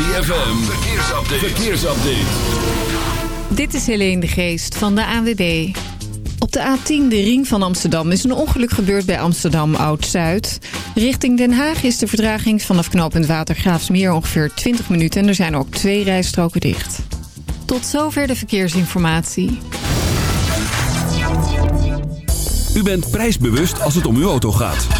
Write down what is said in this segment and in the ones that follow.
ZFM, verkeersupdate. verkeersupdate. Dit is Helene de Geest van de ANWB. Op de A10, de ring van Amsterdam, is een ongeluk gebeurd bij Amsterdam Oud-Zuid. Richting Den Haag is de verdraging vanaf knooppunt Watergraafsmeer ongeveer 20 minuten... en er zijn ook twee rijstroken dicht. Tot zover de verkeersinformatie. U bent prijsbewust als het om uw auto gaat.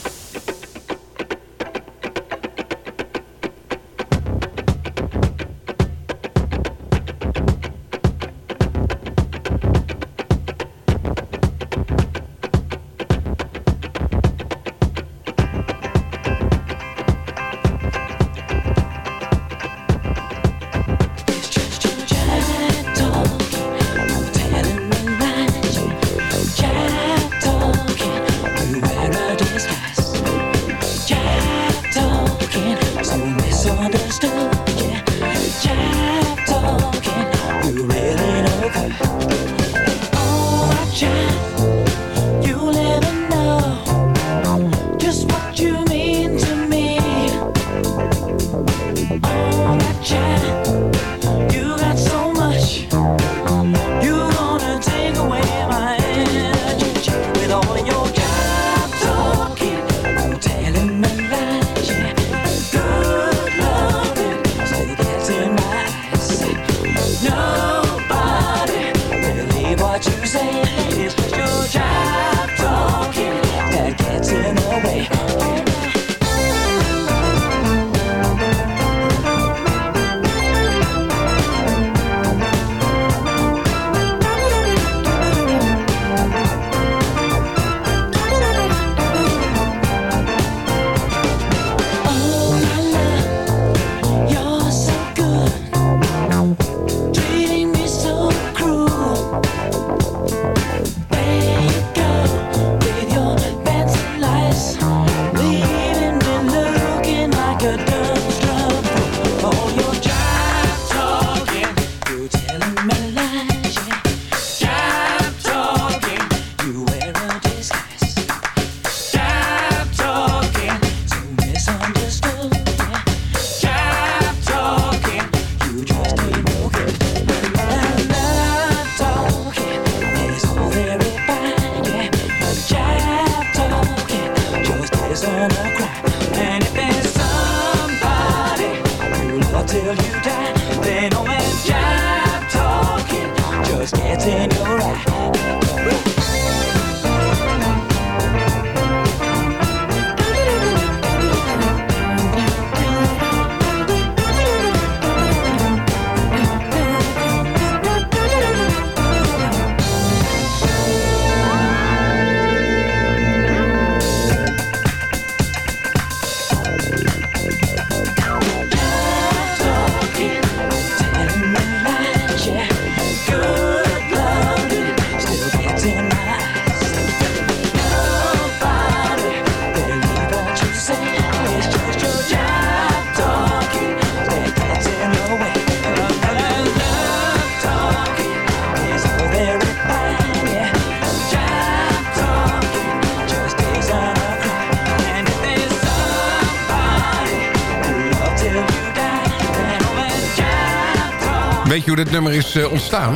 Dit nummer is eh, ontstaan?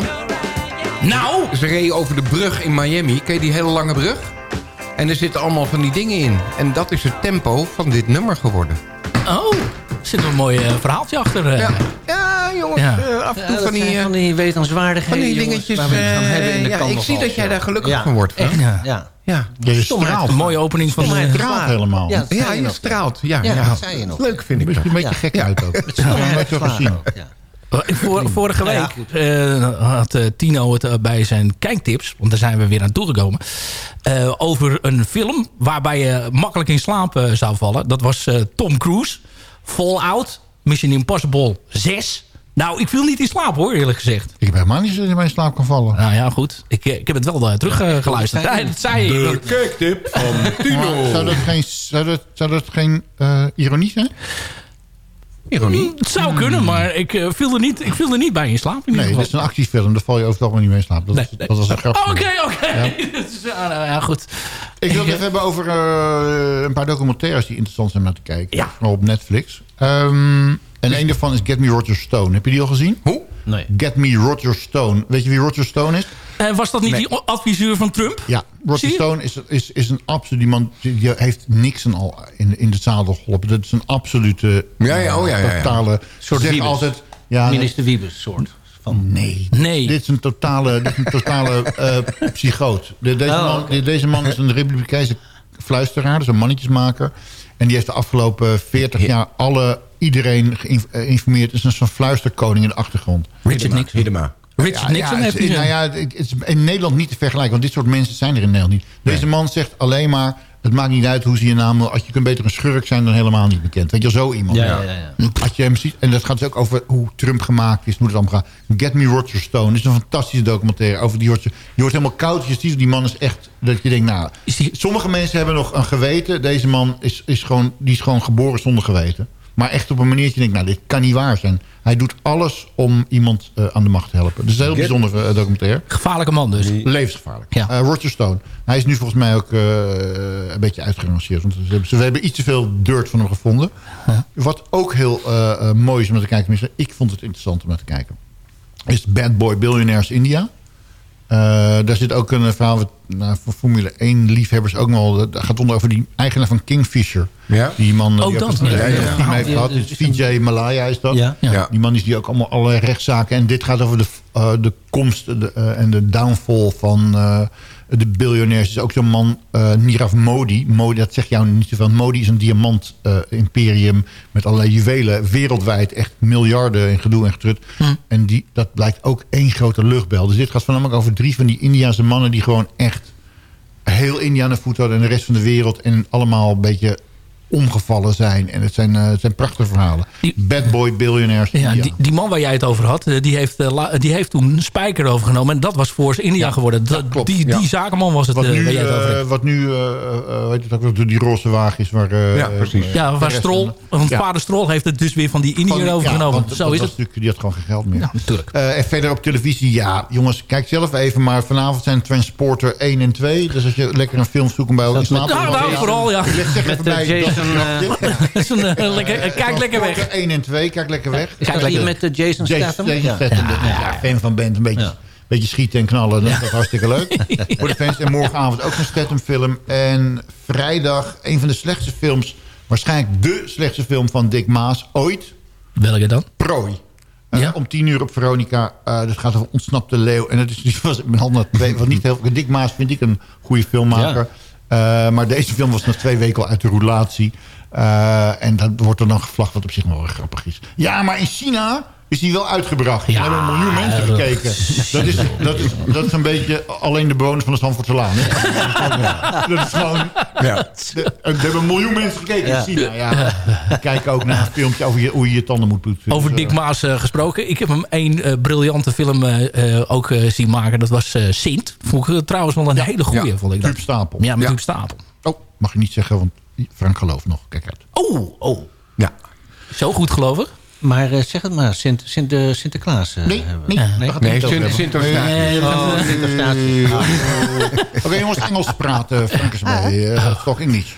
Nou! Ze reden over de brug in Miami. Ken je die hele lange brug? En er zitten allemaal van die dingen in. En dat is het tempo van dit nummer geworden. Oh, er zit een mooi eh, verhaaltje achter. eh. Ja, ja jongens, Ja. eh, af en Ja, toe van die, van die wetenswaardigheden. van die jongens, dingetjes. waar we het gaan hebben in de ja, ik zie dat jij ja. daar gelukkig Ja, van wordt. Echt, Ja. ja. Ja. Je straalt. Een mooie opening van de... straalt helemaal. Ja, Ja, je straalt. Ja, Ja, ja. dat zei je nog. Leuk vind ik beetje, een beetje Ja. gek uit ook. Het Dat heb ik gezien. ja. Voor, vorige Ja. week eh, had eh, Tino het eh, bij zijn kijktips, want daar zijn we weer aan toegekomen, eh, over een film waarbij je makkelijk in slaap zou vallen. Dat was eh, Tom Cruise, Fallout, Mission Impossible 6. Nou, ik viel niet in slaap hoor, eerlijk gezegd. Ik heb helemaal niet zo dat je bij in slaap kan vallen. Nou ja, goed. Ik, ik heb het wel uh, teruggeluisterd. Ja, dat zei ik. kijktip van Maar zou dat geen, zou dat, zou dat geen eh, ironie zijn? Ironie. Het zou kunnen, maar ik, eh, viel er niet, ik viel er niet bij in slaap. In Nee, geval. dit is een actiefilm. Daar val je over het algemeen niet mee in slaap. Dat, Nee, is- nee. dat was een grapje. Oké, oké. Dat is, ah, nou ja, goed. Ik wil het even hebben over eh, een paar documentaires die interessant zijn om naar te kijken. Ja. Vooral op Netflix. Ehm, en een daarvan is Get Me Roger Stone. Heb je die al gezien? Hoe? Nee. Get Me Roger Stone. Weet je wie Roger Stone is? Eh, was dat niet die adviseur van Trump? Ja, Roger? Stone is, is, is een absoluut... Die man die heeft Nixon al in, in de zadel geholpen. Dat is een absolute... Ja, ja, oh ja, ja, ja. Totale... Soort zeg Wiebes. altijd... Ja, Minister Wiebes soort. Van. Nee. Nee. Dit is een totale, dit is een totale eh, psychoot. De- deze, Oh, man, de- deze man is een republikeinse fluisteraar, dus een mannetjesmaker. En die heeft de afgelopen 40 jaar alle, iedereen eh, geïnformeerd. Het is een soort fluisterkoning in de achtergrond. Richard Nixon. Hidema. Richard Nixon ja, heeft nou ja, het, het is in Nederland niet te vergelijken, want dit soort mensen zijn er in Nederland niet. Deze man zegt alleen maar, het maakt niet uit hoe ze je naam. Als je kunt beter een schurk zijn dan helemaal niet bekend. Weet je, zo iemand. Ja, ja, ja. ja. Als je hem ziet, en dat gaat dus ook over hoe Trump gemaakt is, hoe het allemaal gaat. Get Me Roger Stone, is een fantastische documentaire over die Roger. Je wordt helemaal koud, je ziet, die man is echt, dat je denkt, nou, sommige mensen hebben nog een geweten. Deze man is, is, gewoon, die is gewoon geboren zonder geweten. Maar echt op een manier dat je denkt, nou, dit kan niet waar zijn. Hij doet alles om iemand eh, aan de macht te helpen. Dus een heel bijzonder eh, documentaire. Gevaarlijke man dus. Levensgevaarlijk. Ja. Eh, Roger Stone. Hij is nu volgens mij ook eh, een beetje uitgeranceerd. Want ze hebben, ze hebben iets te veel dirt van hem gevonden. Wat ook heel mooi is om te kijken. Ik vond het interessant om naar te kijken. Is Bad Boy Billionaires India. Eh, daar zit ook een verhaal wat, nou, voor Formule 1 liefhebbers ook nog wel. Dat gaat onder over die eigenaar van Kingfisher. Ja. Die man eh, Oh, die dat, een ja, team ja, heeft gehad. ja, Dus Vijay Malaya is dat. Ja. Die man is die ook allemaal allerlei rechtszaken. En dit gaat over de, eh, de komst de, eh, en de downfall van eh, de biljonairs. is ook zo'n man, eh Nirav Modi. Modi. Dat zegt jou niet zoveel. Modi is een diamant-imperium met allerlei juwelen. Wereldwijd echt miljarden in gedoe en getrut. En die, dat blijkt ook één grote luchtbel. Dus dit gaat voornamelijk over drie van die Indiaanse mannen... die gewoon echt heel India aan de voet hadden... en de rest van de wereld. En allemaal een beetje omgevallen zijn. En het zijn, eh, het zijn prachtige verhalen. Die- Bad boy billionaires. Ja, die, die man waar jij het over had, eh, die heeft, eh, la- die heeft toen een spijker overgenomen. En dat was voor India geworden. Dat- klopt, die, ja. die zakenman was het Wat eh, nu, waar jij het over wat nu eh, eh, weet je het ook, wel, door die roze wagen is. Waar, eh, Ja, precies. Ja, waar Strol, van- want Ja. vader Strol heeft het dus weer van die Indiër overgenomen. ja, want Zo dat is het. natuurlijk- Die had gewoon geen geld meer. Ja, natuurlijk. Eh, en verder op televisie, ja, jongens, kijk zelf even. Maar vanavond zijn Transporter 1 en 2. Dus als je lekker een film zoekt om bij elkaar Dat slapen. Ja, nou, vooral, ja. Leg zeg Met, even bij. Eh, eh, is een, eh, lekker, eh, kijk lekker weg. Transporter 1 en 2, kijk lekker weg. Is dat die met eh, Jason Jason Statham? Jason Ja. Statham, dat je daar fan van bent. Een beetje, Ja. beetje schieten en knallen. Dat is hartstikke leuk. Voor de fans. En morgenavond ook een Statham film. En vrijdag een van de slechtste films. Waarschijnlijk de slechtste film van Dick Maas ooit. Welke dan? Prooi. Eh, Ja? Om tien uur op Veronica. Eh dat gaat over Ontsnapte Leeuw. En dat is, die was mijn handen twee. Want niet heel, Dick Maas vind ik een goede filmmaker. Eh, maar deze film was nog twee weken al uit de roulatie. Eh, en dan wordt er dan gevlacht wat op zich wel grappig is. Ja, maar in China is die wel uitgebracht. Ja, er hebben een miljoen mensen dat- gekeken. Dat is, dat, is, dat is een beetje alleen de bewoners van de Zandvoortse Laan. hè? Dat is gewoon... Ja. de- er hebben een miljoen mensen gekeken Ja. in China. Ja. Kijk ook naar een filmpje over je, hoe je je tanden moet poetsen. Over Dick eh, Maas eh, gesproken. Ik heb hem één eh, briljante film eh, eh, ook eh, zien maken. Dat was eh, Sint. Vond ik eh, trouwens wel een hele goeie. Ja. Vond ik dat. Stapel. Ja, met Ja. Huub Stapel. Oh, mag je niet zeggen, want Frank gelooft nog. Kijk uit. Oh, oh. Ja. Zo goed gelovig. Maar eh, zeg het maar, Sint, Sint, eh, Sinterklaas. eh, Nee, nee. Nee, niet over Sint- hebben. Sinterklaas. Oh, Sinterklaas. Oké, jongens, Engels praten. Frank is mee. Uh, talk English.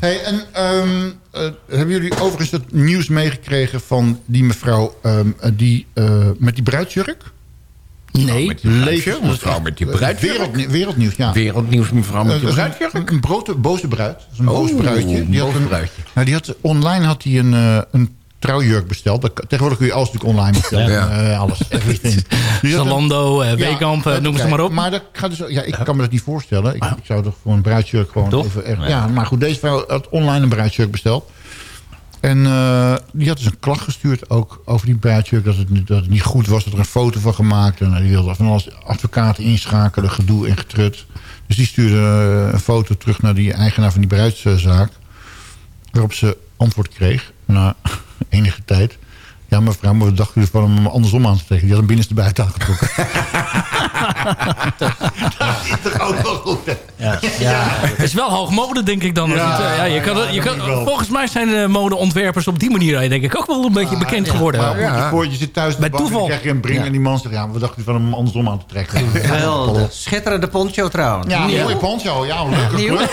hey, en ehm, eh, hebben jullie overigens het nieuws meegekregen van die mevrouw... ehm, eh, die, eh, met die bruidsjurk? Nee. Bruidsjurk, mevrouw met die bruidsjurk. Wereld, wereldnieuws, ja. Wereldnieuws, mevrouw met Eh, die dat is een-. Een, brote, boze bruid. Dat is een boos Oh, bruidje. Die had boos een, bruidje. Nou, die had, online had hij een, eh, een trouwjurk besteld. Tegenwoordig kun je alles natuurlijk online bestellen. Ja. Eh, alles, Zalando, eh, Ja, Weekamp, eh, dat- noem ze maar op. Maar dat gaat dus, ja, ik kan me dat niet voorstellen. Ik, ik zou toch voor een bruidsjurk gewoon Toch? even... echt- Ja. ja. maar goed, deze vrouw had online een bruidsjurk besteld. En eh, die had dus een klacht gestuurd ook over die bruidsjurk. Dat het, dat niet goed was, dat er een foto van gemaakt. En die wilde van alles advocaten inschakelen, gedoe en getrut. Dus die stuurde eh, een foto terug naar die eigenaar van die bruidszaak. Waarop ze antwoord kreeg, na enige tijd. Ja, mevrouw, maar we dachten ervan om hem andersom aan te trekken. Die had hem binnenste buiten aangetrokken. dat is toch ook wel goed, hè? Ja, ja. Het is wel hoog mode, denk ik dan. als Ja, het, eh, ja, je kan, ja, je dat kan, moet wel. volgens mij zijn de modeontwerpers op die manier eh, denk ik ook wel een beetje bekend geworden. Maar Ja. voor, je zit thuis Bij toeval. toeval. en dan krijg je een bring en die man zegt... ja, we dachten van hem andersom aan te trekken. Geweldig. Schitterende poncho trouwens. Ja, Nieuw. mooi poncho. Ja, leuke Nieuw. kleur.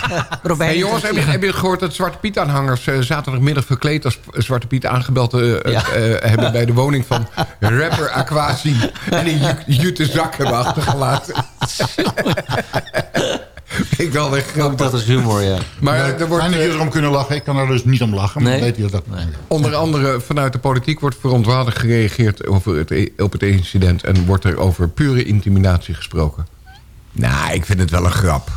Probeer Hey jongens, heb je, zien. heb je gehoord dat Zwarte Piet aanhangers eh, zaterdagmiddag verkleed als Zwarte Piet aangebeld eh, eh, Ja. eh, hebben bij de woning van rapper Aquasi en een ju- jute zak hebben achtergelaten. ik wel echt Ook dat is humor, ja. Maar eh, er wordt Fijn dat jullie erom kunnen lachen. Ik kan er dus niet om lachen. Maar Nee. weet je dat ook. onder andere vanuit de politiek wordt verontwaardigd gereageerd over het, e- op het incident en wordt er over pure intimidatie gesproken. Nou, ik vind het wel een grap.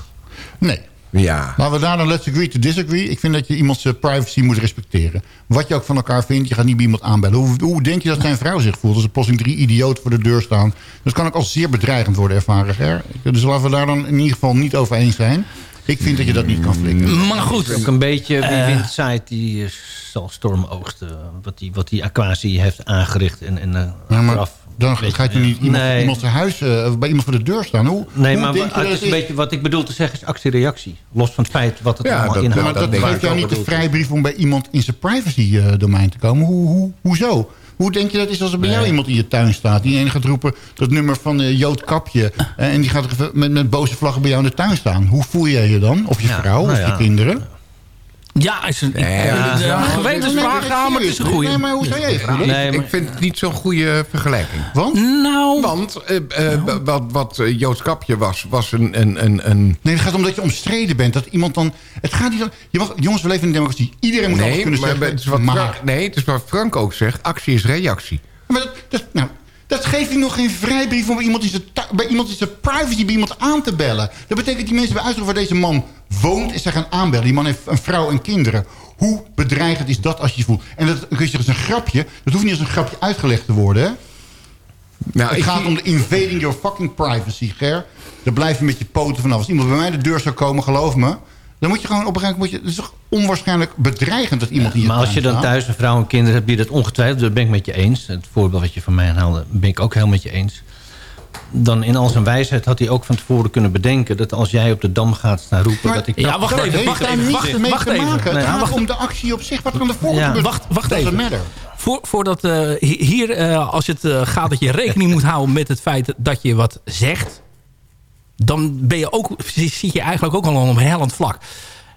Nee. Ja. Laten we daar dan let's agree to disagree. Ik vind dat je iemands eh, privacy moet respecteren. Wat je ook van elkaar vindt, je gaat niet bij iemand aanbellen. Hoe, hoe denk je dat zijn vrouw zich voelt als er plotseling drie idioten voor de deur staan? Dat kan ook al zeer bedreigend worden ervaren. Ger. Dus laten we daar dan in ieder geval niet over eens zijn. Ik vind dat je dat niet kan flikken. Maar goed, Ook een beetje wie Eh. wint zaait, die eh, zal stormoogsten. Wat die, wat die Aquasi heeft aangericht. En, en, eh, Ja, maar dan gaat je, niet iemand, nee. iemand zijn huis, eh, bij iemand voor de deur staan. Hoe, Nee, hoe maar denk je het is een beetje, wat ik bedoel te zeggen is actie-reactie. Los van het feit wat het Ja, allemaal dat- inhoudt. maar dat, geeft jou niet de vrijbrief om bij iemand in zijn privacy-domein te komen. Hoe, hoe, hoezo? Hoe denk je dat is als er bij jou iemand in je tuin staat... die een gaat roepen dat nummer van eh, Jood Kapje... eh, en die gaat met, met boze vlaggen bij jou in de tuin staan. Hoe voel jij je dan? Of je Ja, vrouw, nou of je kinderen? Ja, is een, Ja. gewetensvraag, ja, maar het is een goeie. Nee, maar hoe zou jij? Nee, ik maar- vind het niet zo'n goede vergelijking. Want? Nou, Want eh, eh, wat, wat eh, Joods Kapje was, was een, een, een, een Nee, het gaat om dat je omstreden bent. Dat iemand dan... Het gaat niet om... Je mag, jongens, we leven in een democratie. Iedereen moet alles Nee, kunnen maar zeggen. het is wat maar, Frank, nee, het is wat Frank ook zegt. Actie is reactie. Maar dat, dat, nou, dat geeft je nog geen vrijbrief om bij iemand, in zijn tu- bij iemand in zijn privacy bij iemand aan te bellen. Dat betekent dat die mensen bij uitzoeken waar deze man woont... is ze gaan aanbellen. Die man heeft een vrouw en kinderen. Hoe bedreigend is dat als je je voelt? En dat kun je zeggen, is een grapje. Dat hoeft niet als een grapje uitgelegd te worden, hè? Nou, Het ik gaat om de invading your fucking privacy, Ger. Daar blijf je met je poten vanaf. Als iemand bij mij de deur zou komen, geloof me... dan moet je gewoon op een gegeven moment... Het is toch onwaarschijnlijk bedreigend dat iemand je Maar als je dan staat? thuis een vrouw en kinderen hebt die dat ongetwijfeld... dat ben ik met je eens. Het voorbeeld wat je van mij haalde, ben ik ook heel met je eens. Dan in al zijn wijsheid had hij ook van tevoren kunnen bedenken... dat als jij op de dam gaat staan roepen... Maar- dat ik Ja, wacht even, wacht even, wacht, mee wacht even. maken. Het Nee, gaat wacht. om de actie op zich. Wat er aan de voorkant Ja, gebeurt. wacht, wacht even. matter. Voor, voordat eh, hi- hier, eh, als het eh, gaat dat je rekening moet houden met het feit dat je wat zegt... dan ben je ook, zit je eigenlijk ook al op een hellend vlak.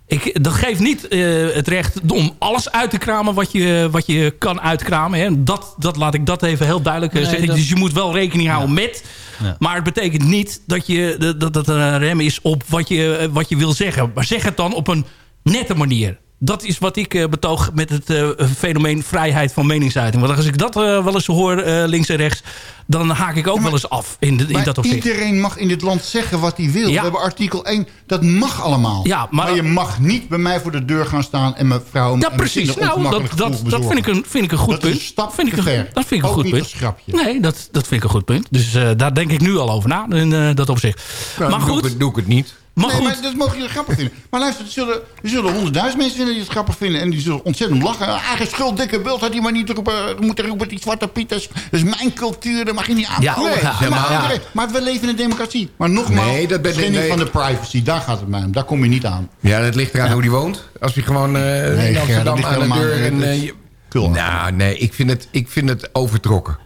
Ik, dat geeft niet eh, het recht om alles uit te kramen wat je, wat je kan uitkramen. Hè. Dat, dat laat ik dat even heel duidelijk eh, Nee, zeggen. dat- Dus je moet wel rekening houden met. Ja. Maar het betekent niet dat, je, dat, dat er een rem is op wat je, wat je wil zeggen. Maar zeg het dan op een nette manier. Dat is wat ik eh, betoog met het eh, fenomeen vrijheid van meningsuiting. Want als ik dat eh, wel eens hoor eh, links en rechts... dan haak ik ook wel eens af in, de, in dat opzicht. iedereen mag in dit land zeggen wat hij wil. Ja. We hebben artikel 1. Dat mag allemaal. Ja, maar- je mag niet bij mij voor de deur gaan staan... en mijn vrouw en Ja, mijn precies. Nou, dat, dat, dat vind, ik een, vind ik een goed Dat is punt. een stap vind ik een. Dat vind ik een Ook goed niet punt. als grapje. Nee, dat, dat vind ik een goed punt. Dus eh, daar denk ik nu al over na, in eh, dat opzicht. Nou, maar doe, ik goed, het, doe ik het niet. Maar nee, goed. maar dat mogen jullie grappig vinden. Maar luister, er zullen, er zullen honderdduizend mensen vinden die het grappig vinden. En die zullen ontzettend lachen. Eigen schuld, dikke bult had hij maar niet roepen, moeten roepen die zwarte pieters. Dat is mijn cultuur, dat mag je niet aan. Ja, nee, ja, dat maar- ja. maar we leven in een democratie. Maar nogmaals, Nee, dat ben- schending nee. van de privacy, daar gaat het mij om. Daar kom je niet aan. Ja, dat ligt eraan hoe die woont. Als hij gewoon eh, Ger, in Amsterdam aan de deur... En, eh, nou, nee, ik vind het, ik vind het overtrokken.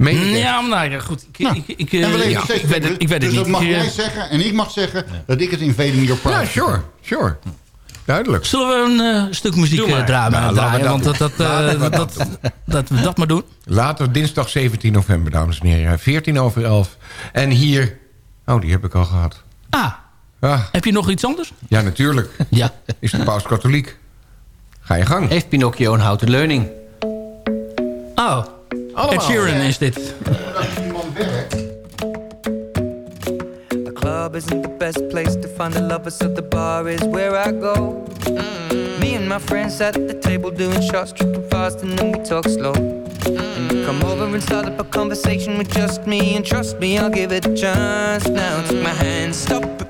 Meen het? Ja, maar nou ja, goed. Ik, Nou, ik, ik, eh, en we leven ja, nog steeds ik weet het, ik weet het dus niet. dat mag Ik, eh, jij zeggen en ik mag zeggen dat ik het invading your privacy Ja, sure, sure. Duidelijk. Zullen we een eh, stuk muziek eh, draaien? Nou, draaien? Want dat, dat, dat, dat, we dat maar doen. Later dinsdag 17 november, dames en heren. 14 over 11. En hier... Oh, die heb ik al gehad. Ah, Ah, heb je nog iets anders? ja, natuurlijk. Ja. Is de paus katholiek. Ga je gang. Heeft Pinocchio een houten leuning? Oh, Ed Sheeran is dit. The club isn't the best place to find the lovers, so the bar is where I go. Me and my friends at the table doing shots, tripping fast, and then we talk slow. And you come over and start up a conversation with just me, and trust me, I'll give it a chance. Now take my hand, stop it,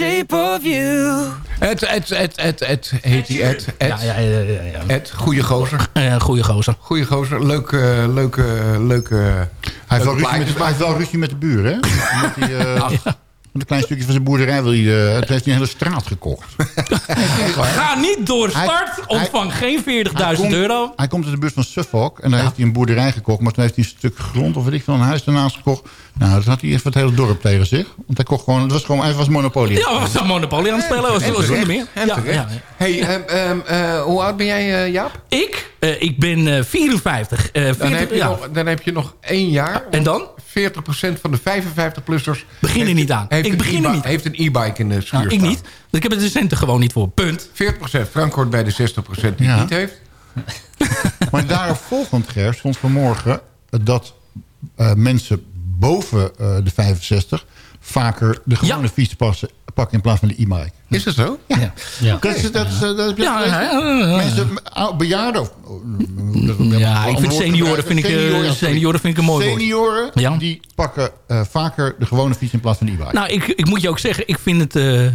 Shape of you. Ed, Ed, Ed, Ed, Ed, heet die Ed? Ed, Ja, ja, ja. ja, ja. Ed goeie gozer. Eh, goeie gozer. Goeie gozer. Leuke, leuke, leuke... Hij heeft, wel ruzie met, hij heeft wel ruzie met de buren, hè? Omdat hij, eh, met een klein stukje van zijn boerderij wil hij... eh, het heeft hij een hele straat gekocht. Ga niet door Hij- start. hij- Ontvang geen 40.000 Hij komt- euro. Hij komt uit de buurt van Suffolk. En daar heeft hij een boerderij gekocht. Maar toen heeft hij een stuk grond of weet ik veel, een huis daarnaast gekocht. Nou, dat had hij even het hele dorp tegen zich. Want hij kocht gewoon... Het was gewoon... Hij was monopolie. Ja, we waren Monopoly aan het spelen. Was, En was zonder terecht, meer. Ja. Hey, ehm, ehm, eh, hoe oud ben jij, eh, Jaap? Ik? Eh, ik ben eh, 54. Eh, Dan 40, heb, je ja. nog, dan heb je nog één jaar. En dan? 40% van de 55-plussers... Begin er niet aan. Heeft Ik begin er niet. Heeft een e-bike in de schuur Nou, ik niet. Ik heb er de centen gewoon niet voor. Punt. 40%. Frank hoort bij de 60% die Ja. het niet heeft. Maar daarop volgend, Ger, stond vanmorgen dat eh, mensen boven eh, de 65 vaker de gewone fiets passen, pakken in plaats van de e-bike. Is dat zo? Ja. Ja. Dat is, dat is, Ja. Mensen, oud- bejaarden of... Ja, ik vind senioren vind ik, eh, Senioren, senioren vind ik een mooi woord. Senioren, Ja. die pakken eh, vaker de gewone fiets in plaats van de e-bike. Nou, ik, ik moet je ook zeggen, ik vind het eh, eh,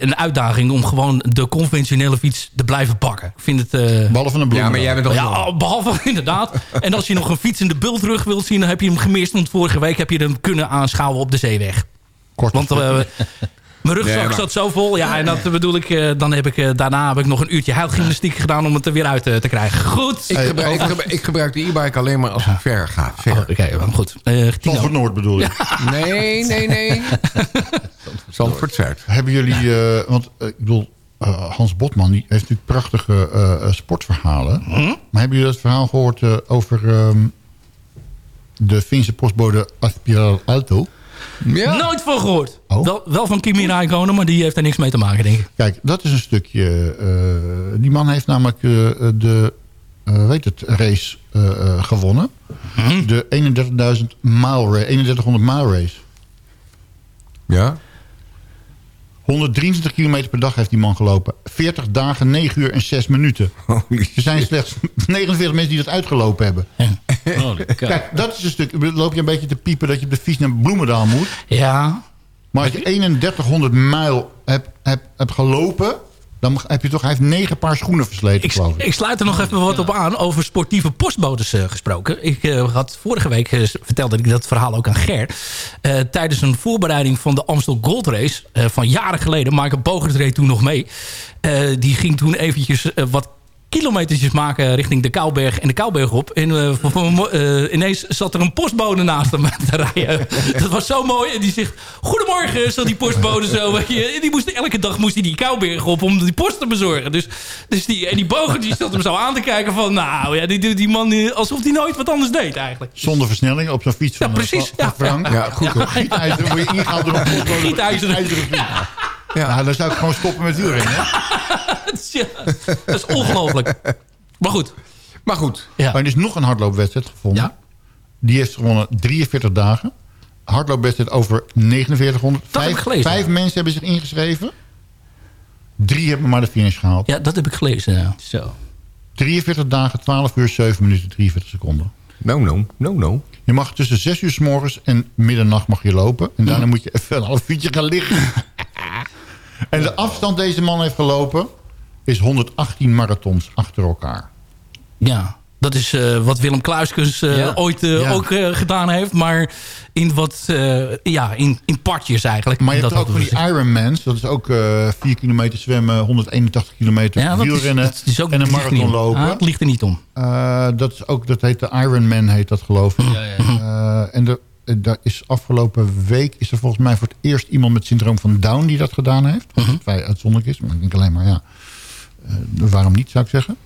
een uitdaging om gewoon de conventionele fiets te blijven pakken. Ik vind het... eh, Behalve een bloem. Ja, maar jij bent toch ja, behalve inderdaad. En als je nog een fiets in de bult terug wilt zien, dan heb je hem gemist. Want vorige week heb je hem kunnen aanschouwen op de zeeweg. Kort Want eh, mijn rugzak Nee, maar- zat zo vol. Ja, en dat bedoel ik. eh, dan heb ik eh, daarna heb ik nog een uurtje huilgymnastiek gedaan om het er weer uit eh, te krijgen. Goed. Ik gebruik, ik, gebruik, ik gebruik de e-bike alleen maar als ik ver ga. Ver. Oh, Oké, wel goed. Eh Tino. Zandvoort Noord bedoel je. Nee, nee, nee. Zandvoort Zuid. Hebben jullie... eh, want ik bedoel, eh, Hans Botman die heeft natuurlijk prachtige sportverhalen. Hm? Maar hebben jullie dat verhaal gehoord eh, over ehm, de Finse postbode Aspiral Alto? Ja. Nooit van gehoord. Oh. Wel, wel van Kimi Räikkönen, maar die heeft er niks mee te maken, denk ik. Kijk, dat is een stukje... eh, die man heeft namelijk eh, de eh, weet het, race eh, eh, gewonnen. Hm? De 31.000 mile race, 3100 mile race. Ja? 123 kilometer per dag heeft die man gelopen. 40 dagen, 9 uur en 6 minuten. Holy Er zijn slechts 49 mensen die dat uitgelopen hebben. Kijk, dat is een stuk. Loop je een beetje te piepen dat je op de fiets naar Bloemendaal moet. Ja. Maar als je 3100 mijl hebt, hebt, hebt gelopen... dan heb je toch... Hij heeft negen paar schoenen versleten, Ik, geloof ik. ik sluit er nog even wat op aan over sportieve postbodes eh, gesproken. Ik eh, had vorige week eh, vertelde ik dat verhaal ook aan Ger. Tijdens een voorbereiding van de Amstel Gold Race van jaren geleden. Maaike Bogert reed toen nog mee. Die ging toen eventjes wat kilometertjes maken richting de Kouberg en de Kouberg op. En eh, eh, ineens zat er een postbode naast hem te rijden. Dat was zo mooi. En die zegt, goedemorgen, zat die postbode zo. weet je. En die moest, elke dag moest hij die Kouberg op om die post te bezorgen. Dus, dus die, en die bogen die zat hem zo aan te kijken van... nou ja, die, die, die man die- alsof hij nooit wat anders deed eigenlijk. Zonder versnelling op zo'n fiets van, Ja, precies. van, van Ja, Frank. Ja, goed hoor. Gietijzer, word je ingehaald door een postbode. Ja. dan zou ik gewoon stoppen met is, ja, dat is ongelooflijk. Maar goed. Maar goed. Ja. Maar er is nog een hardloopwedstrijd gevonden. Ja. Die heeft gewonnen 43 dagen. Hardloopwedstrijd over 4900. Dat heb ik gelezen. vijf mensen hebben zich ingeschreven. Drie hebben maar de finish gehaald. Ja, dat heb ik gelezen. Ja. Zo. 43 dagen, 12 uur, 7 minuten, 43 seconden. No, no, no, no. Je mag tussen 6 uur s morgens en middernacht mag je lopen. En daarna moet je even een half uurtje gaan liggen. en de afstand deze man heeft gelopen is 118 marathons achter elkaar. Ja, dat is eh, wat Willem Kluiskens eh, Ja. ooit eh, Ja. ook eh, gedaan heeft. Maar in wat, eh, ja, in, in partjes eigenlijk. Maar je dat hebt ook van die Ironmans. Dat is ook eh 4 kilometer zwemmen, 181 kilometer ja, dat is, wielrennen dat is ook, en een marathon lopen. Ah, het ligt er niet om. Eh, dat, is ook, dat heet de Ironman, heet dat geloof ik. Eh, en de, eh, daar is afgelopen week is er volgens mij voor het eerst iemand met syndroom van Down die dat gedaan heeft. Wat Mhm. vrij uitzonderlijk is, maar ik denk alleen maar ja, eh, waarom niet zou ik zeggen.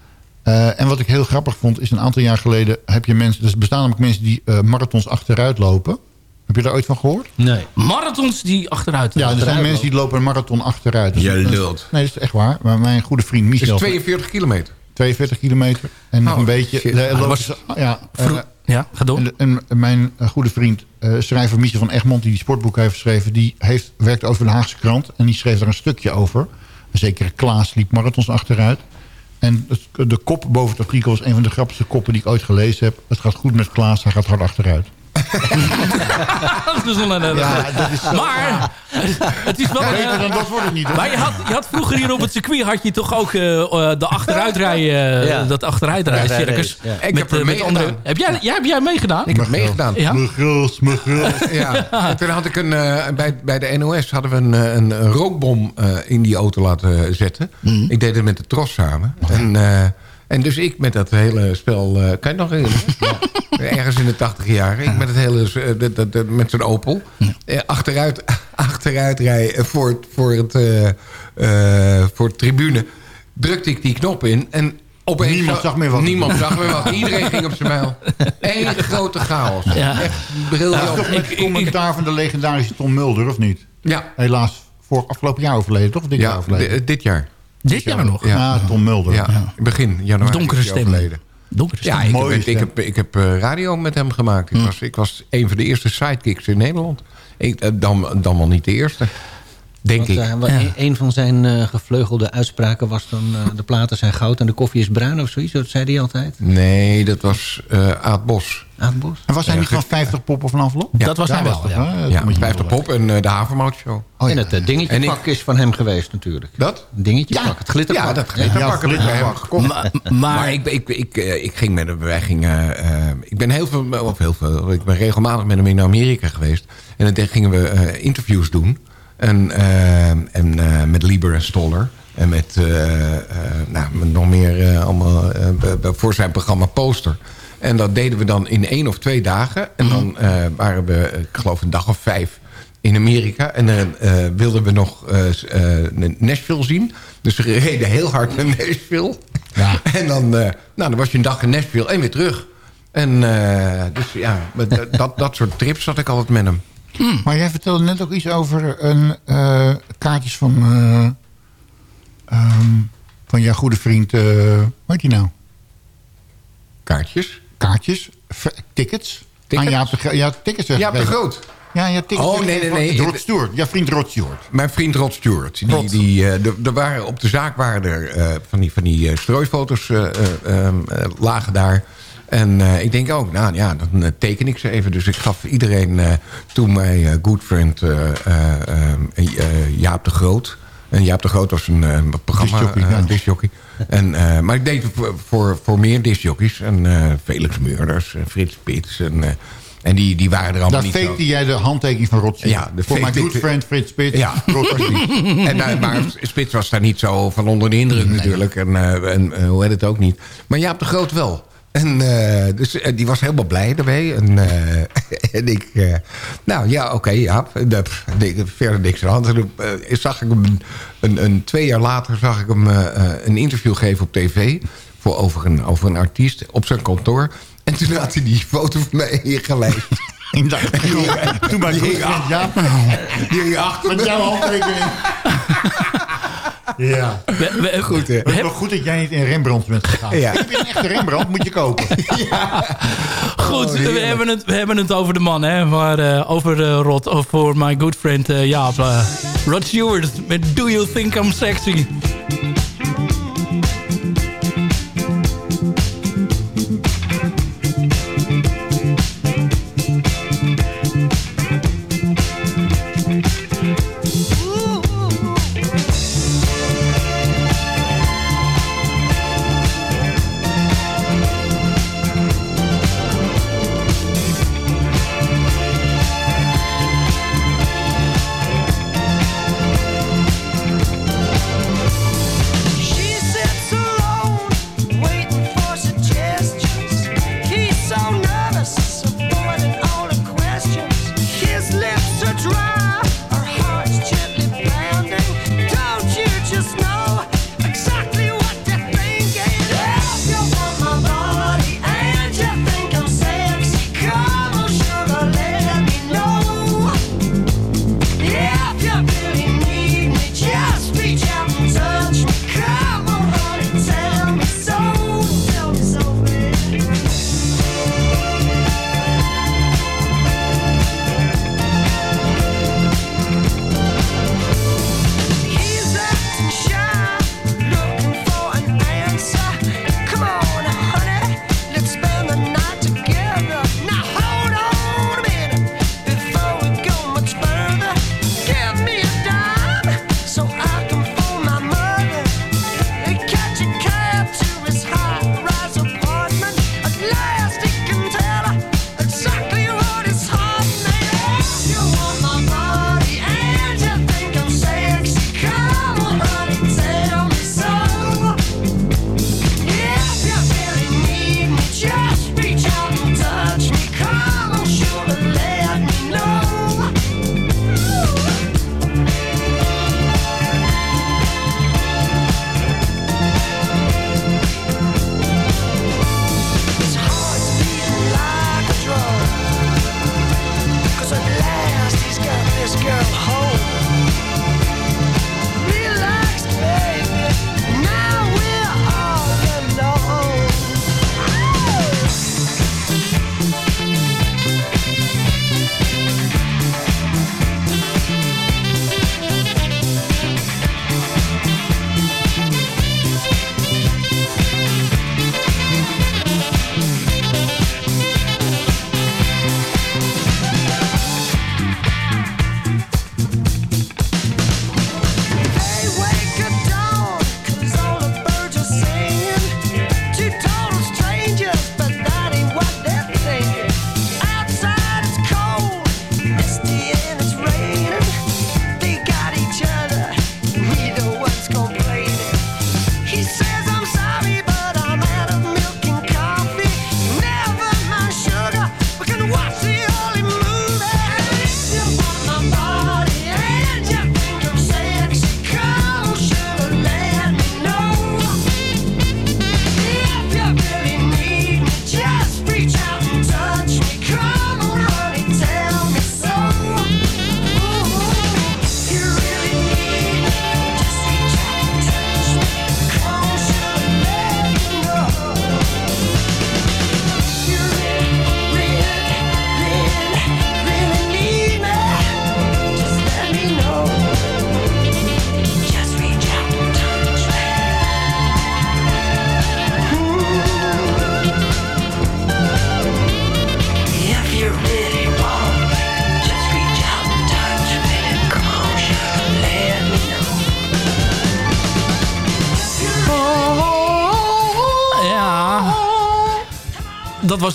Eh, en wat ik heel grappig vond is een aantal jaar geleden heb je mensen, dus er bestaan namelijk mensen die eh, marathons achteruit lopen. Heb je daar ooit van gehoord? Nee. Marathons die achteruit. Ja, er zijn mensen die lopen een marathon achteruit. Dus dat- lult. Nee, dat is echt waar. Maar mijn goede vriend Het is Michel, 42 kilometer. 42 kilometer en nog Oh, een beetje. Ah, was- ze- ja, eh, Vroeg- ja, ga door. En, mijn eh, goede vriend, eh, schrijver Michel van Egmond... die die sportboeken heeft geschreven... die heeft, werkt over de Haagse krant... en die schreef daar een stukje over. Een zekere Klaas liep marathons achteruit. En de kop boven het artikel is een van de grappigste koppen... die ik ooit gelezen heb. Het gaat goed met Klaas, hij gaat hard achteruit. dat is een, Ja, dat is maar het is wel... een- Beter dan dat wordt het niet. hoor. Maar je had, je had vroeger hier op het circuit had je toch ook eh, eh, de achteruitrij, eh, Ja. dat achteruitrijcircus. Ja, ja. Ik heb er met meegedaan. Heb jij, jij, heb jij meegedaan? Ik heb meegedaan. Ja? Mijn grils. Ja, en toen had ik een, eh, bij, bij de NOS hadden we een, eh, een, een rookbom eh, in die auto laten zetten. Ik deed het met de Tros samen. En, eh, en dus ik met dat hele spel... eh, kan je het nog herinneren? Ja. Ergens in de tachtig jaren. Ik met het hele... eh, dat- dat- dat- met zo'n Opel. Eh, achteruit, achteruit rijden voor, het- voor, het, eh, eh, voor het tribune. Drukte ik die knop in en... Opeens Niemand zag meer wat. Niemand zag meer wat. Iedereen ging op zijn mijl. Eén grote chaos. Ja. Echt briljant. Toch met commentaar van de legendarische Tom Mulder, of niet? Ja, Helaas, voor afgelopen jaar overleden, toch? Dit jaar ja overleden? di- dit jaar. Dit jaar nog. Ja, Tom Mulder. Ja, begin januari. Donkere is hij stem. overleden. Donkere stem. Ja, ik Mooie heb, ik heb, ik heb eh, radio met hem gemaakt. Ik, was, ik was een van de eerste sidekicks in Nederland. Ik, eh, dan, dan wel niet de eerste. Denk Want, ik. eh, wat- een- Een van zijn eh, gevleugelde uitspraken was dan... eh, de platen zijn goud en de koffie is bruin of zoiets. Dat zei hij altijd. Nee, dat was eh Aad Bos. Aad Bos. En was hij Ja, niet van goed. 50 pop of een envelop? dat was hij wel, toch, ja. hè? Dat Ja, moet je 50 wel pop en eh, de Havermout Show. Oh, ja. en het eh, dingetje En ik- pak is van hem geweest natuurlijk. Dat? Dingetje Ja. pak, het glitterpak. Ja, dat Ja, glitterpak heb ik bij hem glitterpak. gekocht. Maar, Maar maar ik, ik, ik, eh, ik ging met hem, wij gingen, eh, ik ben heel veel, of heel veel, ik ben regelmatig met hem in Amerika geweest. En dan gingen we eh, interviews doen. En, eh, en eh, met Lieber en Stoller. En met, eh, nou, met nog meer allemaal voor zijn programma Poster. En dat deden we dan in één of twee dagen. En dan eh, waren we, ik geloof, een dag of vijf in Amerika. En dan wilden we nog Nashville zien. Dus we reden heel hard naar Nashville. Ja. En dan, nou, dan was je een dag in Nashville en weer terug. En dus ja, dat- dat, dat soort trips had ik altijd met hem. Maar jij vertelde net ook iets over een, eh, kaartjes van, eh, ehm, van jouw goede vriend... eh hoe heet die nou? Kaartjes. Kaartjes, tickets. Tickets? Jaap de, Gro- ja, tickets Ja, de. Groot. Ja, ja, tickets. Oh, nee, nee, nee. Rod Stewart. Jouw vriend Rod Stewart. Mijn vriend Rod Stewart. Die, Rod. die, er- waren, op de zaak waren er van die, van die strooifoto's eh, eh, ehm, eh, lagen daar. En eh, ik denk ook, nou ja, dan eh, teken ik ze even. Dus ik gaf iedereen eh, toen mijn good friend Jaap de Groot. En Jaap de Groot was een eh, programma, Discjockey, eh, ja. discjockey. En, maar ik deed het voor, voor, voor meer discjockeys. En Felix Meurders, en Frits Spits. En, en die, die waren er allemaal Daar niet fakte jij de handtekening van Stewart. Ja, de Voor mijn good friend Frits Spits. Ja, en, daar- maar Spits was daar niet zo van onder de indruk natuurlijk. En, en hoe heet het ook niet. Maar Jaap de Groot wel. En eh, dus, eh, die was helemaal blij ermee. En, eh, en ik... nou ja, oké, pff, nee, verder niks aan de hand. En, zag ik hem een, een, twee jaar later zag ik hem een interview geven op tv. Voor over, een, over een artiest op zijn kantoor. En toen had hij die foto van mij ingelijst. Ik dacht, toen mijn goed vriend Jaap. Die ging achter Met me. jouw handtekening. Ja. we, we- Goed, hè? Het is wel goed dat jij niet in Rembrandt bent gegaan. Ja. Ik ben een echte Rembrandt, moet je kopen. Goed, we, heerlijk. hebben het, we hebben het over de man, hè. Maar, eh, over eh, Rod, of voor my good friend eh, Jaap. Rod Stewart met Do You Think I'm Sexy?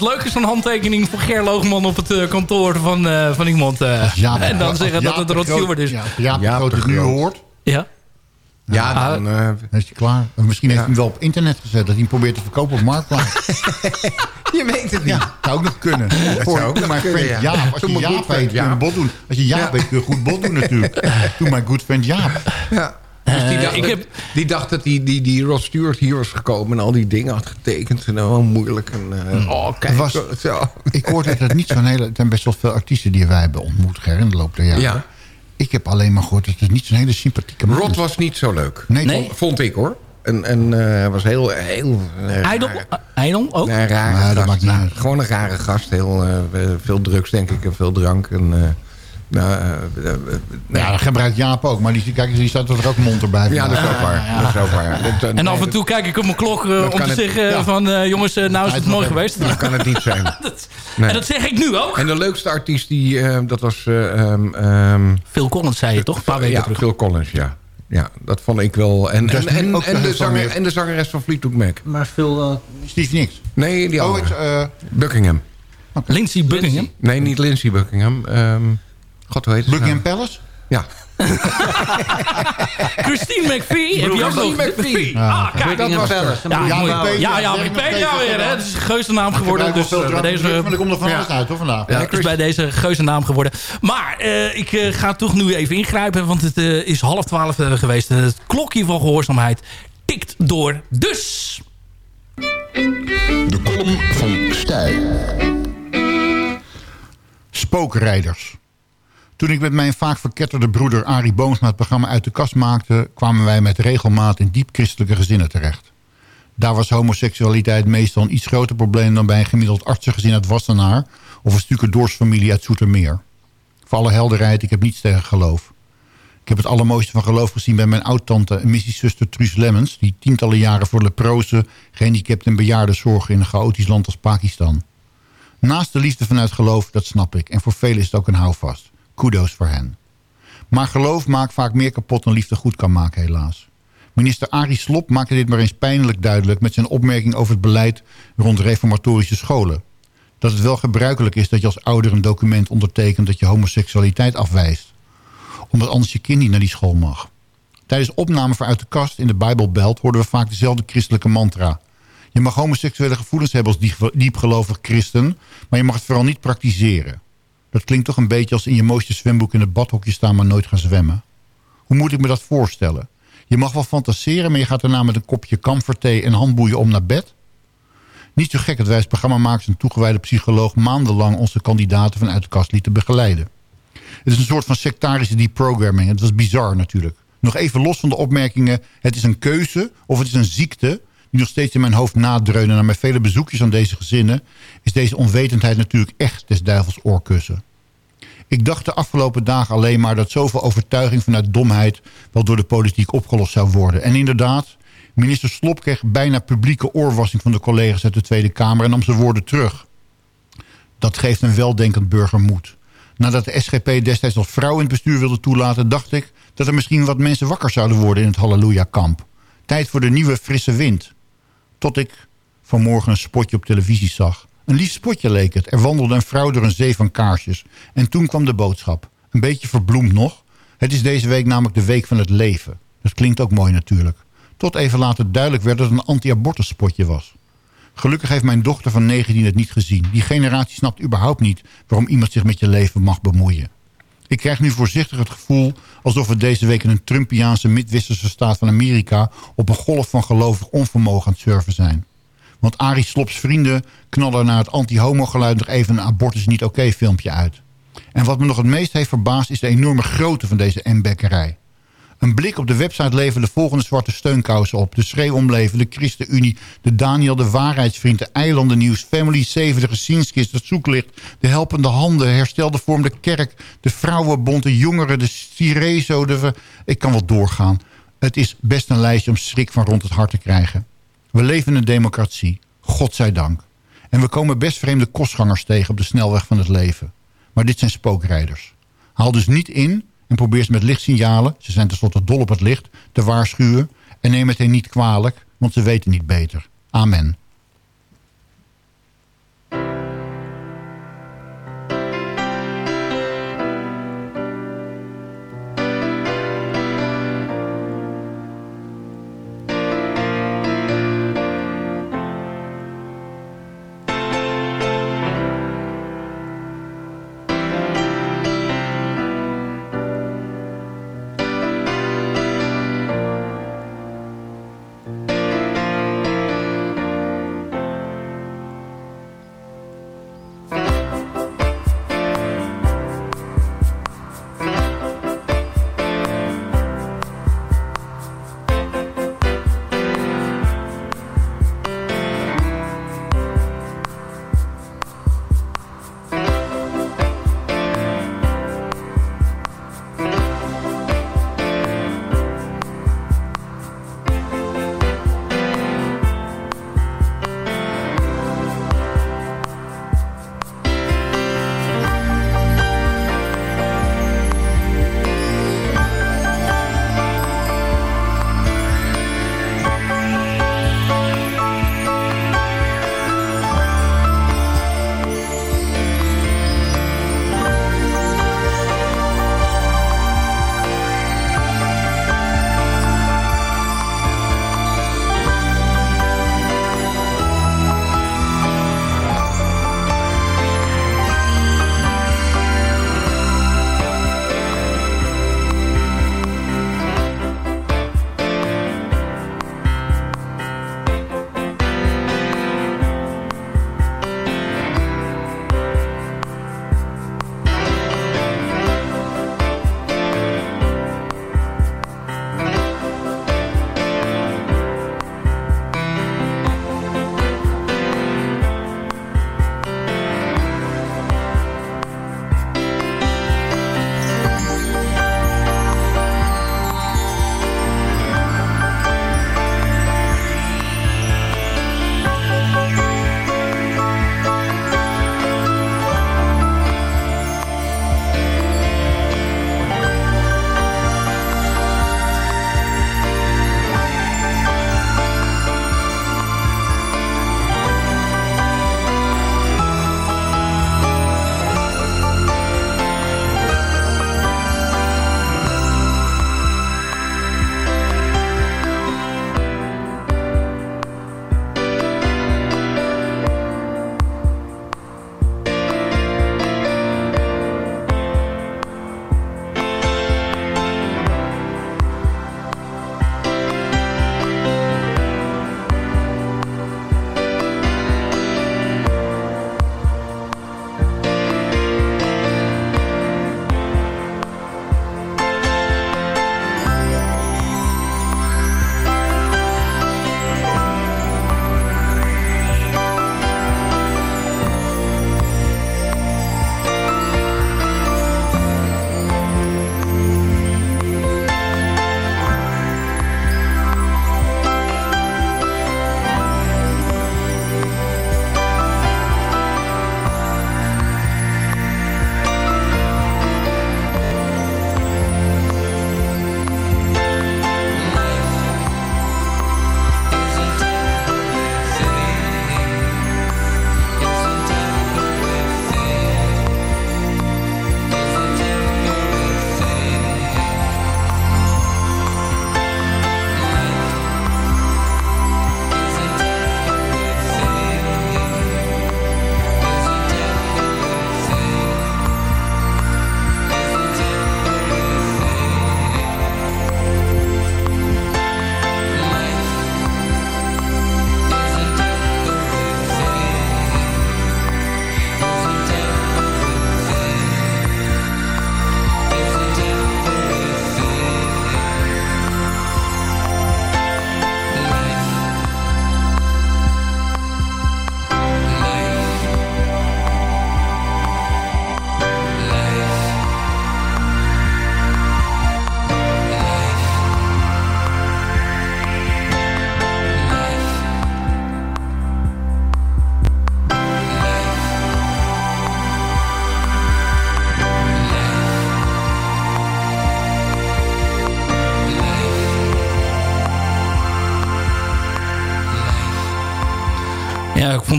Dat leuk, zo'n handtekening van Ger Loogman op het eh, kantoor van, eh, van iemand. eh, Jaap- en dan zeggen dat het Rod Stewart is. Ja, de het nu hoort, Ja? Ja, dan... eh, dan is hij klaar. Of misschien heeft hij hem wel op internet gezet. Dat hij hem probeert te verkopen op Marktplaats. je weet het niet. Ja, zou ook nog kunnen. Voor zou ook nog kunnen, Friend ja. Jaap. Als To je Jaap weet, kun je een bot doen. Als je Jaap Ja. weet, kun je goed bot doen natuurlijk. To My Good Friend Jaap. Ja. Dus die, dacht ik dat, heb- die dacht dat die, die, die Rod Stewart hier was gekomen... en al die dingen had getekend. En oh, moeilijk. En, eh, Oh, kijk. Was- zo. Ik hoorde dat het niet zo'n hele... Het zijn best wel veel artiesten die wij hebben ontmoet, Ger, in de loop der jaren. Ja. Ik heb alleen maar gehoord dat het niet zo'n hele sympathieke man Rod was niet zo leuk. Nee? Vond ik, hoor. En, en eh, hij was heel... heel eh. Ijdel ook? Nee, rare gast. maakt uit. Gewoon een rare gast. Heel, eh, veel drugs, denk ik. En veel drank. En, nou, eh, eh, eh, nee. Ja, dat gebruikt Jaap ook. Maar die, kijk, die staat er ook monter bij. Ja, dat is ook waar. Dat is ook waar. Dat- En af en toe kijk ik op mijn klok om te het- zeggen ja. van... eh, jongens, nou is het mooi geweest. Dat kan het niet zijn. En dat zeg ik nu ook. En de leukste artiest, die, eh, dat was... eh, ehm, ehm, Phil Collins zei je toch? Een paar weken ja, terug. Phil Collins, ja. Ja, dat vond ik wel. En, Dat en, en, ook en, heel de veel zanger, meer. en de zangeres van Fleetwood Mac. Maar veel... Steve Nicks. Nee, die Oh, andere. eh, Buckingham. Lindsey Buckingham. Nee, niet Lindsay Buckingham. Ehm God, hoe heet Buckingham nou? Palace? Ja. Christine McVie. Heb je ook nog? Christine McVie. Ah, kijk. Dat was er. Ja, Ja, ja, ja, nog Wikipedia even weer. hè. Het is een geuzennaam geworden. Ik Dus eh, bij deze... maar er komt er van Ja. alles uit hoor vandaag. Ja, het is bij deze geuzennaam geworden. Maar eh, ik eh, ga toch nu even ingrijpen, want het is half twaalf geweest. En het klokje van gehoorzaamheid tikt door. Dus... De column van Stijl. Spookrijders. Toen ik met mijn vaak verketterde broeder Arie Boomsma het programma uit de kast maakte... kwamen wij met regelmaat in diep christelijke gezinnen terecht. Daar was homoseksualiteit meestal een iets groter probleem... dan bij een gemiddeld artsengezin uit Wassenaar... of een Stukendoors-familie uit Zoetermeer. Voor alle helderheid, ik heb niets tegen geloof. Ik heb het allermooiste van geloof gezien bij mijn oud-tante en missiezuster Truus Lemmens... die tientallen jaren voor leprozen, gehandicapten en bejaarden zorgen... in een chaotisch land als Pakistan. Naast de liefde vanuit geloof, dat snap ik. En voor velen is het ook een houvast. Kudos voor hen. Maar geloof maakt vaak meer kapot dan liefde goed kan maken, helaas. Minister Arie Slop maakte dit maar eens pijnlijk duidelijk... met zijn opmerking over het beleid rond reformatorische scholen. Dat het wel gebruikelijk is dat je als ouder een document ondertekent... dat je homoseksualiteit afwijst. Omdat anders je kind niet naar die school mag. Tijdens opname voor Uit de Kast in de Bijbelbelt... hoorden we vaak dezelfde christelijke mantra... Je mag homoseksuele gevoelens hebben als diep- diepgelovig christen... maar je mag het vooral niet praktiseren. Dat klinkt toch een beetje als in je mooiste zwemboek in het badhokje staan... maar nooit gaan zwemmen. Hoe moet ik me dat voorstellen? Je mag wel fantaseren, maar je gaat daarna met een kopje kamferthee en handboeien om naar bed? Niet zo gek dat wij als programmamakers en toegewijde psycholoog... maandenlang onze kandidaten vanuit de kast lieten begeleiden. Het is een soort van sectarische deprogramming. Het was bizar natuurlijk. Nog even los van de opmerkingen... het is een keuze of het is een ziekte... die nog steeds in mijn hoofd nadreunen... naar mijn vele bezoekjes aan deze gezinnen... is deze onwetendheid natuurlijk echt des duivels oorkussen. Ik dacht de afgelopen dagen alleen maar dat zoveel overtuiging vanuit domheid... wel door de politiek opgelost zou worden. En inderdaad, minister Slop kreeg bijna publieke oorwassing... van de collega's uit de Tweede Kamer en nam zijn woorden terug. Dat geeft een weldenkend burger moed. Nadat de SGP destijds nog vrouw in het bestuur wilde toelaten... dacht ik dat er misschien wat mensen wakker zouden worden in het Halleluja-kamp. Tijd voor de nieuwe frisse wind. Tot ik vanmorgen een spotje op televisie zag. Een lief spotje leek het. Er wandelde een vrouw door een zee van kaarsjes. En toen kwam de boodschap. Een beetje verbloemd nog. Het is deze week namelijk de week van het leven. Dat klinkt ook mooi natuurlijk. Tot even later duidelijk werd dat het een anti-abortus spotje was. Gelukkig heeft mijn dochter van 19 het niet gezien. Die generatie snapt überhaupt niet waarom iemand zich met je leven mag bemoeien. Ik krijg nu voorzichtig het gevoel alsof we deze week in een Trumpiaanse midwesterse staat van Amerika op een golf van gelovig onvermogen aan het surfen zijn. Want Arie Slops vrienden knallen naar het anti-homo geluid nog even een abortus niet oké filmpje uit. En wat me nog het meest heeft verbaasd is de enorme grootte van deze M-bekkerij. Een blik op de website levert de volgende zwarte steunkousen op. De Schreeuwomleven, de ChristenUnie, de Daniel de Waarheidsvriend... de Eilandennieuws, Family 7, de Gezienskist, het Zoeklicht... de Helpende Handen, Herstelde Vorm, de Kerk... de Vrouwenbond, de Jongeren, de Cirezo... De... Ik kan wel doorgaan. Het is best een lijstje om schrik van rond het hart te krijgen. We leven in een democratie, godzijdank. En we komen best vreemde kostgangers tegen op de snelweg van het leven. Maar dit zijn spookrijders. Haal dus niet in en probeer ze met lichtsignalen... ze zijn tenslotte dol op het licht, te waarschuwen... en neem het hen niet kwalijk, want ze weten niet beter. Amen.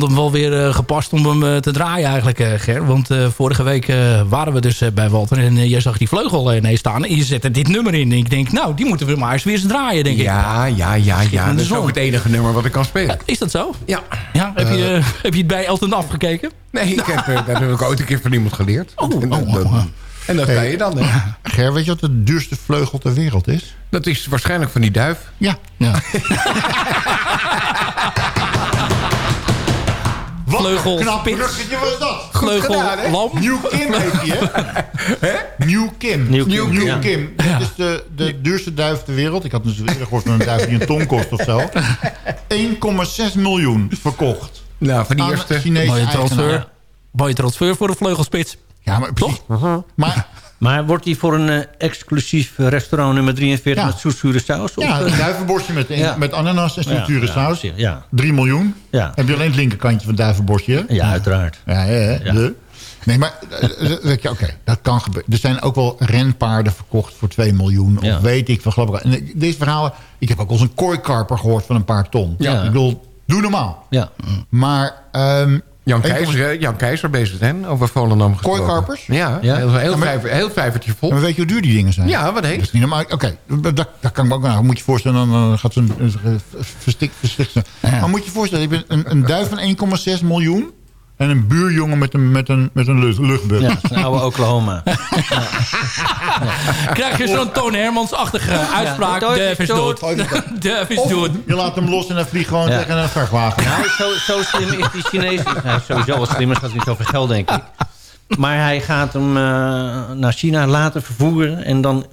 Hem wel weer eh, gepast om hem eh, te draaien eigenlijk, eh, Ger. Want eh, vorige week eh, waren we dus eh, bij Walter en jij zag die vleugel ineens staan. En je zette dit nummer in. En ik denk, nou, die moeten we maar eens weer eens draaien, denk ik. Ja, ja, ja, ja. Dat is ook het enige nummer wat ik kan spelen. Is dat zo? Ja. Ja, heb, je, heb je het bij Elton afgekeken? Nee, ik heb, dat heb ik ooit een keer van iemand geleerd. Oh, oh, oh. en dat kan je dan, hè? Ger, weet je wat de duurste vleugel ter wereld is? Dat is waarschijnlijk van die duif. Ja. Ja. Wat Vleugel, een knap bruggetje was dat. Vleugel, gedaan, hè? lam. New Kim heet hij, hè? New Kim. New Kim, New ja. Kim. Dit is de, de duurste duif ter wereld. Ik had dus eerder gehoord van een duif die een ton kost of zo. 1,6 miljoen verkocht. Nou, van die eerste. Chinese Mooie transfer. eigenaar. Mooie transfer voor de vleugelspits. Ja, maar precies. Maar Maar wordt die voor een eh, exclusief restaurant nummer 43 Ja. met zoetzure saus? Of, ja, eh, een duivenborstje met, Ja. met ananas en zoetzure saus. ja, ja. 3 miljoen. Ja. Heb je alleen het linkerkantje van het duivenborstje? hè? ja, uiteraard. Ja. De. Nee, maar eh, eh, weet je, oké, dat kan gebeuren. Er zijn ook wel renpaarden verkocht voor 2 miljoen. Of weet ik geloof ik. En deze verhalen... Ik heb ook wel eens een kooikarper gehoord van een paar ton. Ja. Ik bedoel, doe normaal. Ja. Maar... ehm, Jan Keizer? Jan Keizer bezig, hè? Over Volendam gesproken. Kooikarpers? Ja, Ja. Heel, heel, Ja, maar- vijver, heel vijvertje vol. Maar weet je hoe duur die dingen zijn? Ja, wat heet? Dat is niet normaal. Oké, dat, dat kan ik me ook... Nou, moet je je voorstellen, dan dan gaat zo'n uh, verstik, verstik, Maar moet je je voorstellen, ik ben een, een duif van 1,6 miljoen... en een buurjongen met een, met een, met een. Ja, is een oude Oklahoma. Krijg je zo'n Toon Hermans-achtige uitspraak. Ja, is dood. Is Of dood. je laat hem los en hij vliegt gewoon Ja. tegen een vrachtwagen. Nou, zo, zo slim is die Chinees. Hij is sowieso wel slim, maar het gaat niet over geld, denk ik. Maar hij gaat hem eh, naar China laten vervoeren. En dan